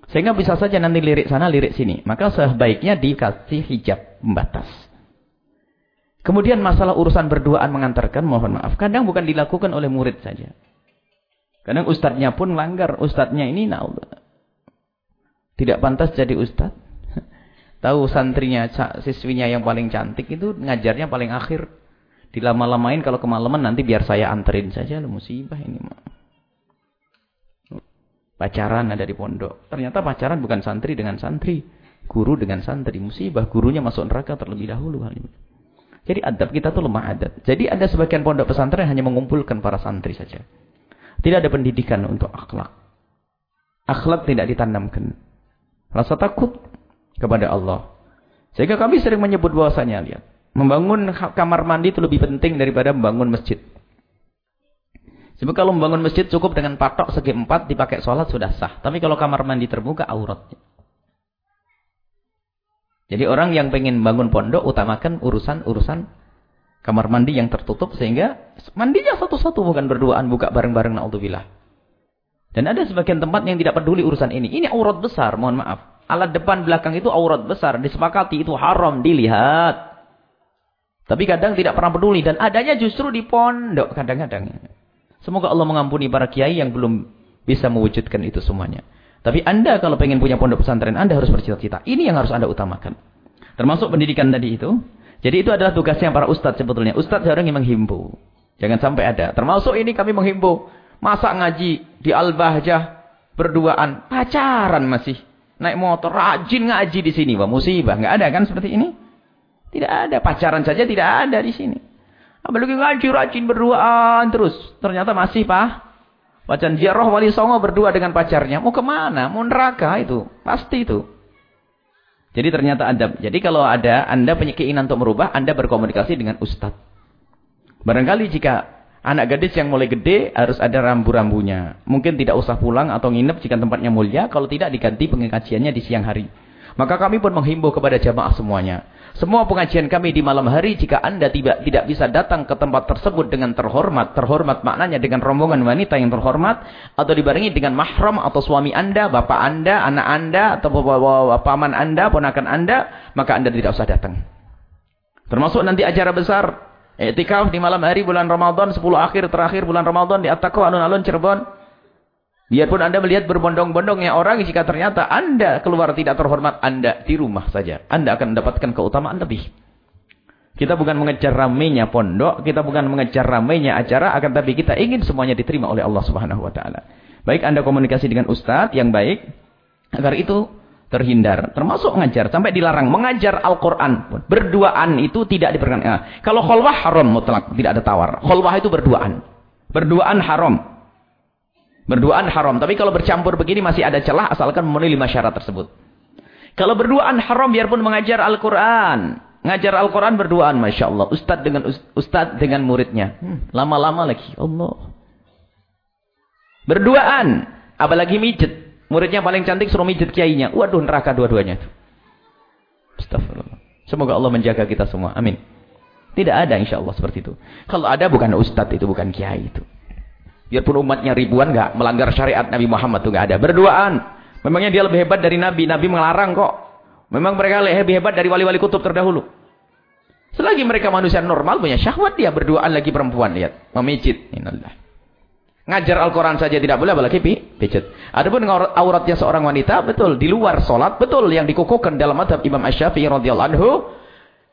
Sehingga bisa saja nanti lirik sana, lirik sini. Maka sebaiknya dikasih hijab pembatas. Kemudian masalah urusan berduaan mengantarkan, mohon maaf. Kadang bukan dilakukan oleh murid saja. Kadang ustadznya pun langgar. Ustadznya ini, nah, tidak pantas jadi ustadz. Tahu santrinya, siswinya yang paling cantik itu ngajarnya paling akhir. Dilama-lamain kalau kemalaman nanti biar saya anterin saja. Lu musibah ini. Pacaran ada di pondok. Ternyata pacaran bukan santri dengan santri. Guru dengan santri. Musibah. Gurunya masuk neraka terlebih dahulu. Jadi adab kita tuh lemah adat. Jadi ada sebagian pondok pesantren hanya mengumpulkan para santri saja. Tidak ada pendidikan untuk akhlak. Akhlak tidak ditanamkan. Rasa takut kepada Allah. Sehingga kami sering menyebut bahwasanya lihat, membangun kamar mandi itu lebih penting daripada membangun masjid. Sebab kalau membangun masjid cukup dengan patok segi empat dipakai sholat sudah sah. Tapi kalau kamar mandi terbuka aurat. Jadi orang yang pengen bangun pondok utamakan urusan-urusan kamar mandi yang tertutup sehingga mandinya satu-satu bukan berduaan buka bareng-bareng naudzubillah. Dan ada sebagian tempat yang tidak peduli urusan ini. Ini aurat besar, mohon maaf. Alat depan belakang itu aurat besar. Disepakati itu haram dilihat. Tapi kadang tidak pernah peduli. Dan adanya justru di pondok kadang-kadang. Semoga Allah mengampuni para kiai yang belum bisa mewujudkan itu semuanya. Tapi anda kalau pengen punya pondok pesantren, anda harus bercita-cita. Ini yang harus anda utamakan. Termasuk pendidikan tadi itu. Jadi itu adalah tugasnya para ustadz sebetulnya. Ustadz seorang yang menghimbau. Jangan sampai ada. Termasuk ini kami menghimbau. Masa ngaji di Al-Bahjah berduaan. Pacaran masih naik motor, rajin ngaji di sini. Wah, musibah. Nggak ada kan seperti ini? Tidak ada. Pacaran saja tidak ada di sini. Apalagi ngaji, rajin berduaan terus. Ternyata masih, Pak. Bacaan ziarah wali songo berdua dengan pacarnya. Mau ke mana? Mau neraka itu. Pasti itu. Jadi ternyata ada. Jadi kalau ada Anda punya keinginan untuk merubah, Anda berkomunikasi dengan ustadz. Barangkali jika Anak gadis yang mulai gede harus ada rambu-rambunya. Mungkin tidak usah pulang atau nginep jika tempatnya mulia. Kalau tidak diganti pengajiannya di siang hari. Maka kami pun menghimbau kepada jamaah semuanya. Semua pengajian kami di malam hari jika anda tidak tidak bisa datang ke tempat tersebut dengan terhormat. Terhormat maknanya dengan rombongan wanita yang terhormat. Atau dibarengi dengan mahram atau suami anda, bapak anda, anak anda, atau paman anda, ponakan anda. Maka anda tidak usah datang. Termasuk nanti acara besar Iktikaf di malam hari bulan Ramadan, 10 akhir terakhir bulan Ramadan di At-Taqwa alun-alun Cirebon. Biarpun Anda melihat berbondong-bondongnya orang, jika ternyata Anda keluar tidak terhormat, Anda di rumah saja. Anda akan mendapatkan keutamaan lebih. Kita bukan mengejar ramainya pondok, kita bukan mengejar ramainya acara, akan tapi kita ingin semuanya diterima oleh Allah Subhanahu wa taala. Baik Anda komunikasi dengan ustaz yang baik, agar itu terhindar. Termasuk mengajar. Sampai dilarang. Mengajar Al-Quran. Berduaan itu tidak diperkenankan. Nah, kalau kholwah haram mutlak. Tidak ada tawar. Kholwah itu berduaan. Berduaan haram. Berduaan haram. Tapi kalau bercampur begini masih ada celah asalkan memenuhi lima syarat tersebut. Kalau berduaan haram biarpun mengajar Al-Quran. Ngajar Al-Quran berduaan. Masya Allah. Ustadz dengan, ustad dengan muridnya. Hmm, lama-lama hmm, lagi. Allah. Berduaan. Apalagi mijet. Muridnya paling cantik suruh mijit kiainya. Waduh neraka dua-duanya. Astagfirullah. Semoga Allah menjaga kita semua. Amin. Tidak ada insya Allah seperti itu. Kalau ada bukan ustadz itu, bukan kiai itu. Biarpun umatnya ribuan nggak melanggar syariat Nabi Muhammad itu nggak ada. Berduaan. Memangnya dia lebih hebat dari Nabi. Nabi melarang kok. Memang mereka lebih hebat dari wali-wali kutub terdahulu. Selagi mereka manusia normal punya syahwat dia berduaan lagi perempuan lihat memijit. Innalillah. Ngajar Al-Quran saja tidak boleh, apalagi pijat. Adapun auratnya seorang wanita, betul. Di luar solat, betul. Yang dikukuhkan dalam madhab Imam Ash-Syafi'i radhiyallahu anhu.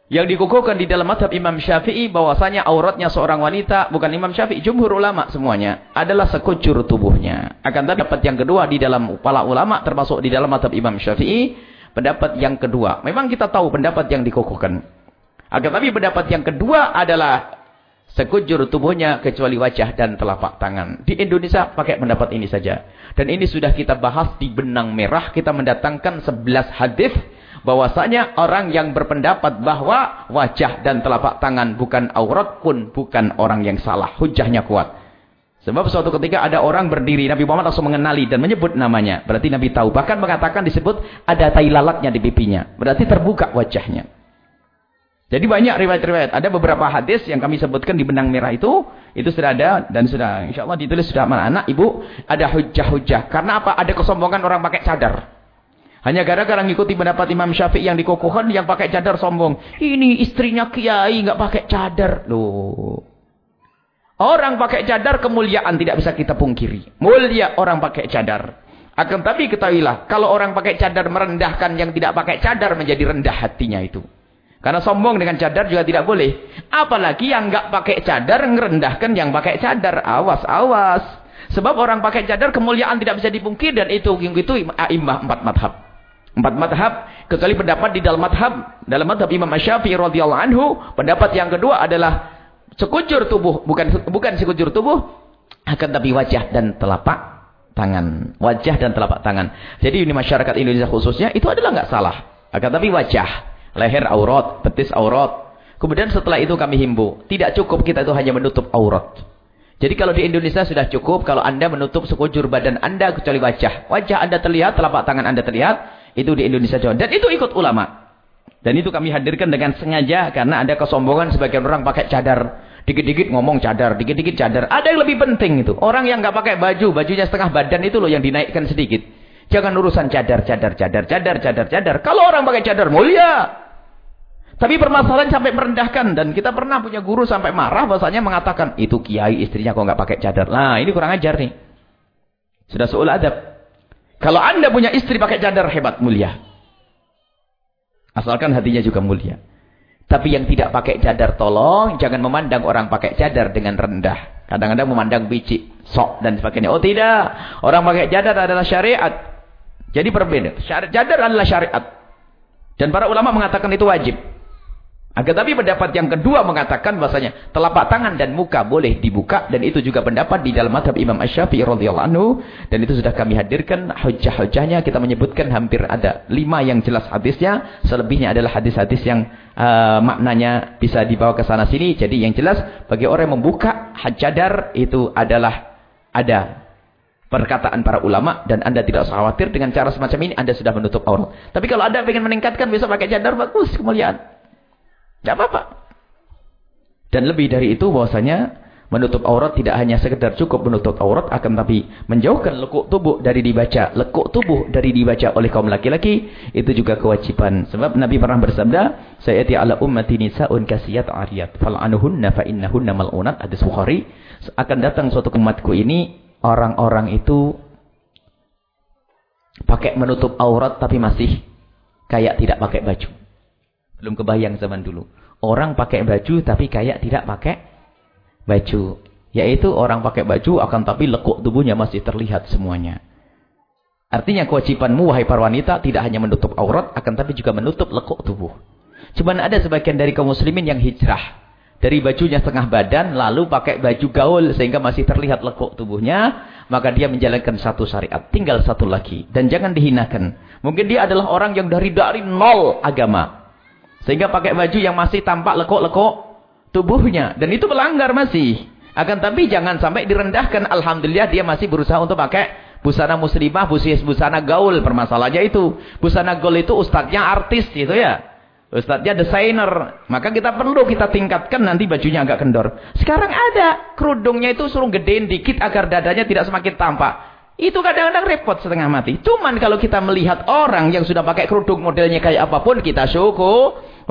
Yang dikukuhkan di dalam madhab Imam Syafi'i, bahwasanya auratnya seorang wanita, bukan Imam Syafi'i, jumhur ulama semuanya, adalah sekujur tubuhnya. Akan tapi pendapat yang kedua di dalam para ulama, termasuk di dalam madhab Imam Syafi'i, pendapat yang kedua. Memang kita tahu pendapat yang dikukuhkan. Akan tapi pendapat yang kedua adalah sekujur tubuhnya kecuali wajah dan telapak tangan. Di Indonesia pakai pendapat ini saja. Dan ini sudah kita bahas di benang merah. Kita mendatangkan 11 hadis bahwasanya orang yang berpendapat bahwa wajah dan telapak tangan bukan aurat pun bukan orang yang salah. Hujahnya kuat. Sebab suatu ketika ada orang berdiri, Nabi Muhammad langsung mengenali dan menyebut namanya. Berarti Nabi tahu. Bahkan mengatakan disebut ada tai lalatnya di pipinya. Berarti terbuka wajahnya. Jadi banyak riwayat-riwayat. Ada beberapa hadis yang kami sebutkan di benang merah itu. Itu sudah ada dan sudah insya Allah ditulis sudah mana anak ibu. Ada hujah-hujah. Karena apa? Ada kesombongan orang pakai cadar. Hanya gara-gara ngikuti pendapat Imam Syafi'i yang dikokohkan yang pakai cadar sombong. Ini istrinya kiai nggak pakai cadar. Loh. Orang pakai cadar kemuliaan tidak bisa kita pungkiri. Mulia orang pakai cadar. Akan tapi ketahuilah. Kalau orang pakai cadar merendahkan yang tidak pakai cadar menjadi rendah hatinya itu. Karena sombong dengan cadar juga tidak boleh. Apalagi yang enggak pakai cadar ngerendahkan yang pakai cadar. Awas, awas. Sebab orang pakai cadar kemuliaan tidak bisa dipungkir dan itu itu imam empat madhab. Empat madhab. Kecuali pendapat di dalam madhab. Dalam madhab Imam Syafi'i radhiyallahu anhu. Pendapat yang kedua adalah sekujur tubuh. Bukan bukan sekujur tubuh. Akan tapi wajah dan telapak tangan. Wajah dan telapak tangan. Jadi ini masyarakat Indonesia khususnya itu adalah enggak salah. Akan tapi wajah leher aurat, betis aurat. Kemudian setelah itu kami himbau, tidak cukup kita itu hanya menutup aurat. Jadi kalau di Indonesia sudah cukup kalau Anda menutup sekujur badan Anda kecuali wajah. Wajah Anda terlihat, telapak tangan Anda terlihat, itu di Indonesia Jawa. Dan itu ikut ulama. Dan itu kami hadirkan dengan sengaja karena ada kesombongan sebagian orang pakai cadar. Dikit-dikit ngomong cadar, dikit-dikit cadar. Ada yang lebih penting itu. Orang yang nggak pakai baju, bajunya setengah badan itu loh yang dinaikkan sedikit. Jangan urusan cadar, cadar, cadar, cadar, cadar, cadar. Kalau orang pakai cadar mulia. Tapi permasalahan sampai merendahkan dan kita pernah punya guru sampai marah bahasanya mengatakan itu kiai istrinya kok nggak pakai cadar. Nah ini kurang ajar nih. Sudah seul adab. Kalau anda punya istri pakai cadar hebat mulia. Asalkan hatinya juga mulia. Tapi yang tidak pakai cadar tolong jangan memandang orang pakai cadar dengan rendah. Kadang-kadang memandang biji, sok dan sebagainya. Oh tidak, orang pakai cadar adalah syariat. Jadi berbeda. Cadar adalah syariat. Dan para ulama mengatakan itu wajib. Agar tapi pendapat yang kedua mengatakan bahasanya telapak tangan dan muka boleh dibuka dan itu juga pendapat di dalam madhab Imam Ash-Syafi'i radhiyallahu anhu dan itu sudah kami hadirkan hujah-hujahnya kita menyebutkan hampir ada lima yang jelas hadisnya selebihnya adalah hadis-hadis yang uh, maknanya bisa dibawa ke sana sini. Jadi yang jelas bagi orang yang membuka hajadar itu adalah ada perkataan para ulama dan anda tidak usah khawatir dengan cara semacam ini anda sudah menutup aurat. Tapi kalau anda ingin meningkatkan bisa pakai cadar bagus kemuliaan tidak apa-apa. Dan lebih dari itu bahwasanya menutup aurat tidak hanya sekedar cukup menutup aurat akan tapi menjauhkan lekuk tubuh dari dibaca. Lekuk tubuh dari dibaca oleh kaum laki-laki itu juga kewajiban. Sebab Nabi pernah bersabda, "Sayati ala ummati nisa'un kasiyat ariyat fal'anuhunna fa innahunna mal'unat." Hadis Bukhari. Akan datang suatu umatku ini orang-orang itu pakai menutup aurat tapi masih kayak tidak pakai baju. Belum kebayang zaman dulu. Orang pakai baju tapi kayak tidak pakai baju. Yaitu orang pakai baju akan tapi lekuk tubuhnya masih terlihat semuanya. Artinya kewajibanmu wahai para wanita tidak hanya menutup aurat akan tapi juga menutup lekuk tubuh. Cuman ada sebagian dari kaum muslimin yang hijrah dari bajunya setengah badan lalu pakai baju gaul sehingga masih terlihat lekuk tubuhnya, maka dia menjalankan satu syariat, tinggal satu lagi dan jangan dihinakan. Mungkin dia adalah orang yang dari dari nol agama. Sehingga pakai baju yang masih tampak lekuk-lekuk tubuhnya dan itu melanggar masih. Akan tapi jangan sampai direndahkan. Alhamdulillah dia masih berusaha untuk pakai Busana muslimah, busana gaul. Permasalahannya itu. Busana gaul itu ustadznya artis gitu ya. Ustadznya desainer. Maka kita perlu kita tingkatkan nanti bajunya agak kendor. Sekarang ada. Kerudungnya itu suruh gedein dikit agar dadanya tidak semakin tampak. Itu kadang-kadang repot setengah mati. Cuman kalau kita melihat orang yang sudah pakai kerudung modelnya kayak apa pun. Kita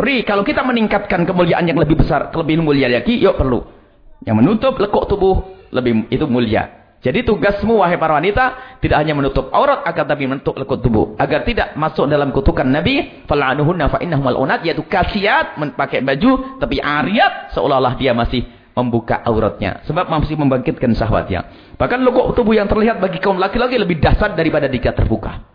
syukuri. Kalau kita meningkatkan kemuliaan yang lebih besar. Lebih mulia lagi. Yuk perlu. Yang menutup lekuk tubuh. Lebih itu mulia. Jadi tugasmu wahai para wanita tidak hanya menutup aurat akan tapi menutup lekuk tubuh agar tidak masuk dalam kutukan Nabi fal'anuhunna fa mal'unat yaitu kasiat memakai baju tapi ariat seolah-olah dia masih membuka auratnya sebab masih membangkitkan syahwatnya. Bahkan lekuk tubuh yang terlihat bagi kaum laki-laki lebih dasar daripada jika terbuka.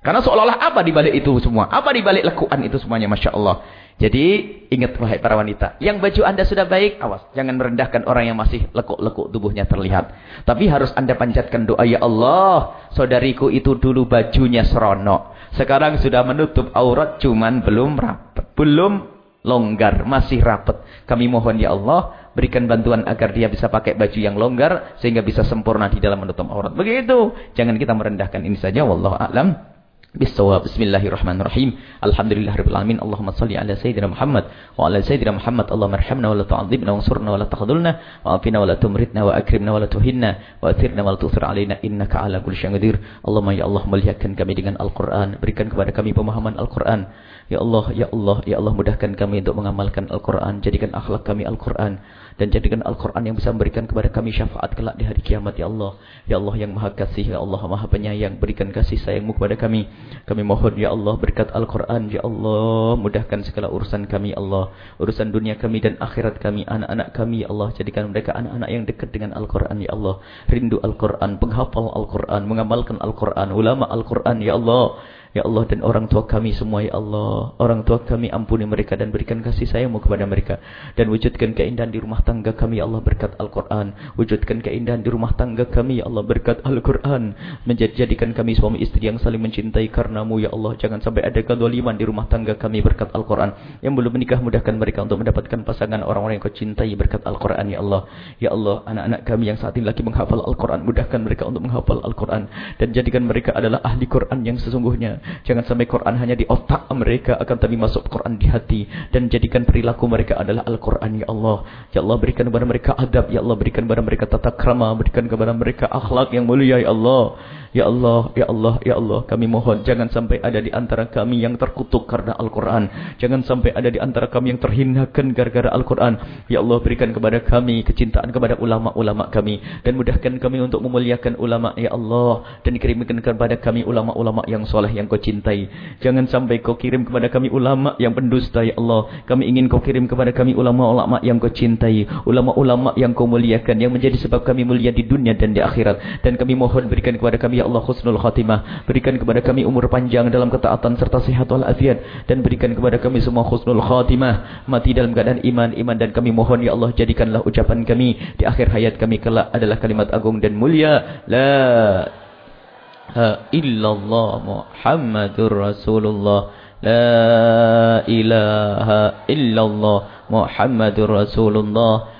Karena seolah-olah apa di balik itu semua? Apa di balik lekuan itu semuanya Masya Allah. Jadi ingat wahai para wanita, yang baju anda sudah baik, awas. Jangan merendahkan orang yang masih lekuk-lekuk tubuhnya terlihat. Tapi harus anda panjatkan doa, Ya Allah, saudariku itu dulu bajunya seronok. Sekarang sudah menutup aurat, cuman belum rapat. Belum longgar, masih rapat. Kami mohon Ya Allah, berikan bantuan agar dia bisa pakai baju yang longgar, sehingga bisa sempurna di dalam menutup aurat. Begitu. Jangan kita merendahkan ini saja. Bisawab. Bismillahirrahmanirrahim. Alhamdulillahirabbil. Allahumma shalli ala sayyidina Muhammad wa ala sayyidina Muhammad. Allah arhamna wa la tu'adzibna wa ansurna wa la tahdhulna wa afina wa la tumritna wa akrimna wa la tuhinna wa athirna wa la tusir alaina innaka ala kulli syai'in. Allahumma ya Allah melihatkan kami dengan Al-Qur'an. Berikan kepada kami pemahaman Al-Qur'an. Ya Allah, ya Allah, ya Allah mudahkan kami untuk mengamalkan Al-Qur'an. Jadikan akhlak kami Al-Qur'an. Dan jadikan Al-Quran yang bisa memberikan kepada kami syafaat kelak di hari kiamat ya Allah. Ya Allah yang maha kasih ya Allah maha penyayang berikan kasih sayangmu kepada kami. Kami mohon ya Allah berkat Al-Quran ya Allah mudahkan segala urusan kami ya Allah. Urusan dunia kami dan akhirat kami anak-anak kami ya Allah. Jadikan mereka anak-anak yang dekat dengan Al-Quran ya Allah. Rindu Al-Quran penghafal Al-Quran mengamalkan Al-Quran ulama Al-Quran ya Allah Ya Allah dan orang tua kami semua ya Allah. Orang tua kami ampuni mereka dan berikan kasih sayangmu kepada mereka. Dan wujudkan keindahan di rumah tangga kami ya Allah berkat Al-Quran. Wujudkan keindahan di rumah tangga kami ya Allah berkat Al-Quran. Menjadikan kami suami istri yang saling mencintai karenamu ya Allah. Jangan sampai ada kedoliman di rumah tangga kami berkat Al-Quran. Yang belum menikah mudahkan mereka untuk mendapatkan pasangan orang-orang yang kau cintai berkat Al-Quran ya Allah. Ya Allah anak-anak kami yang saat ini lagi menghafal Al-Quran. Mudahkan mereka untuk menghafal Al-Quran. Dan jadikan mereka adalah ahli Quran yang sesungguhnya. Jangan sampai Quran hanya di otak mereka akan tapi masuk Quran di hati dan jadikan perilaku mereka adalah Al-Quran ya Allah. Ya Allah berikan kepada mereka adab ya Allah berikan kepada mereka tata krama berikan kepada mereka akhlak yang mulia ya Allah. Ya Allah, Ya Allah, Ya Allah, kami mohon jangan sampai ada di antara kami yang terkutuk karena Al-Quran. Jangan sampai ada di antara kami yang terhinakan gara-gara Al-Quran. Ya Allah, berikan kepada kami kecintaan kepada ulama-ulama kami. Dan mudahkan kami untuk memuliakan ulama, Ya Allah. Dan kirimkan kepada kami ulama-ulama yang soleh yang kau cintai. Jangan sampai kau kirim kepada kami ulama yang pendusta, Ya Allah. Kami ingin kau kirim kepada kami ulama-ulama yang kau cintai. Ulama-ulama yang kau muliakan. Yang menjadi sebab kami mulia di dunia dan di akhirat. Dan kami mohon berikan kepada kami Ya Allah khusnul khatimah. Berikan kepada kami umur panjang dalam ketaatan serta sehat walafiat. Dan berikan kepada kami semua khusnul khatimah. Mati dalam keadaan iman, iman. Dan kami mohon ya Allah jadikanlah ucapan kami di akhir hayat kami kelak adalah kalimat agung dan mulia. La illallah Muhammadur Rasulullah. La ilaha illallah Muhammadur Rasulullah.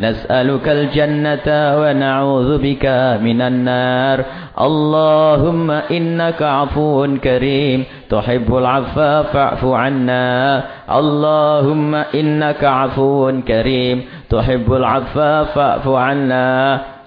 نسألك الجنة ونعوذ بك من النار. اللهم إنك عفو كريم. تحب العفو فاعف عنا. اللهم إنك عفو كريم. تحب العفو فاعف عنا.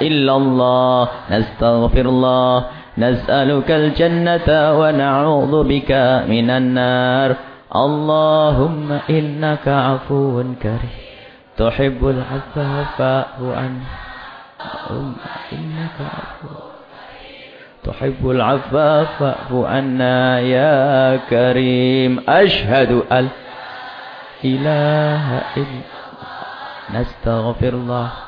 إلا الله. نستغفر الله نسألك الجنة ونعوذ بك من النار. اللهم إنك عفو كريم. تحب العفو فاعف عنه. إنك عفو تحب العفو فاعف عنا يا كريم. أشهد أن إله إلا نستغفر الله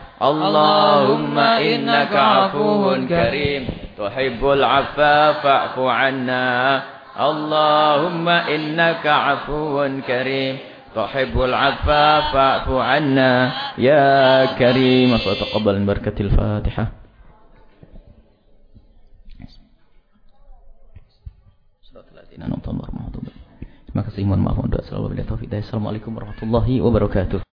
Allahumma innaka afuhun karim. Tuhibbul afa fa'fu anna. Allahumma innaka afuhun karim. Tuhibbul afa fa'fu anna. Ya karim. Masa taqabal barakatil fatihah Terima kasih mohon maaf untuk selalu bila taufik. Assalamualaikum warahmatullahi wabarakatuh.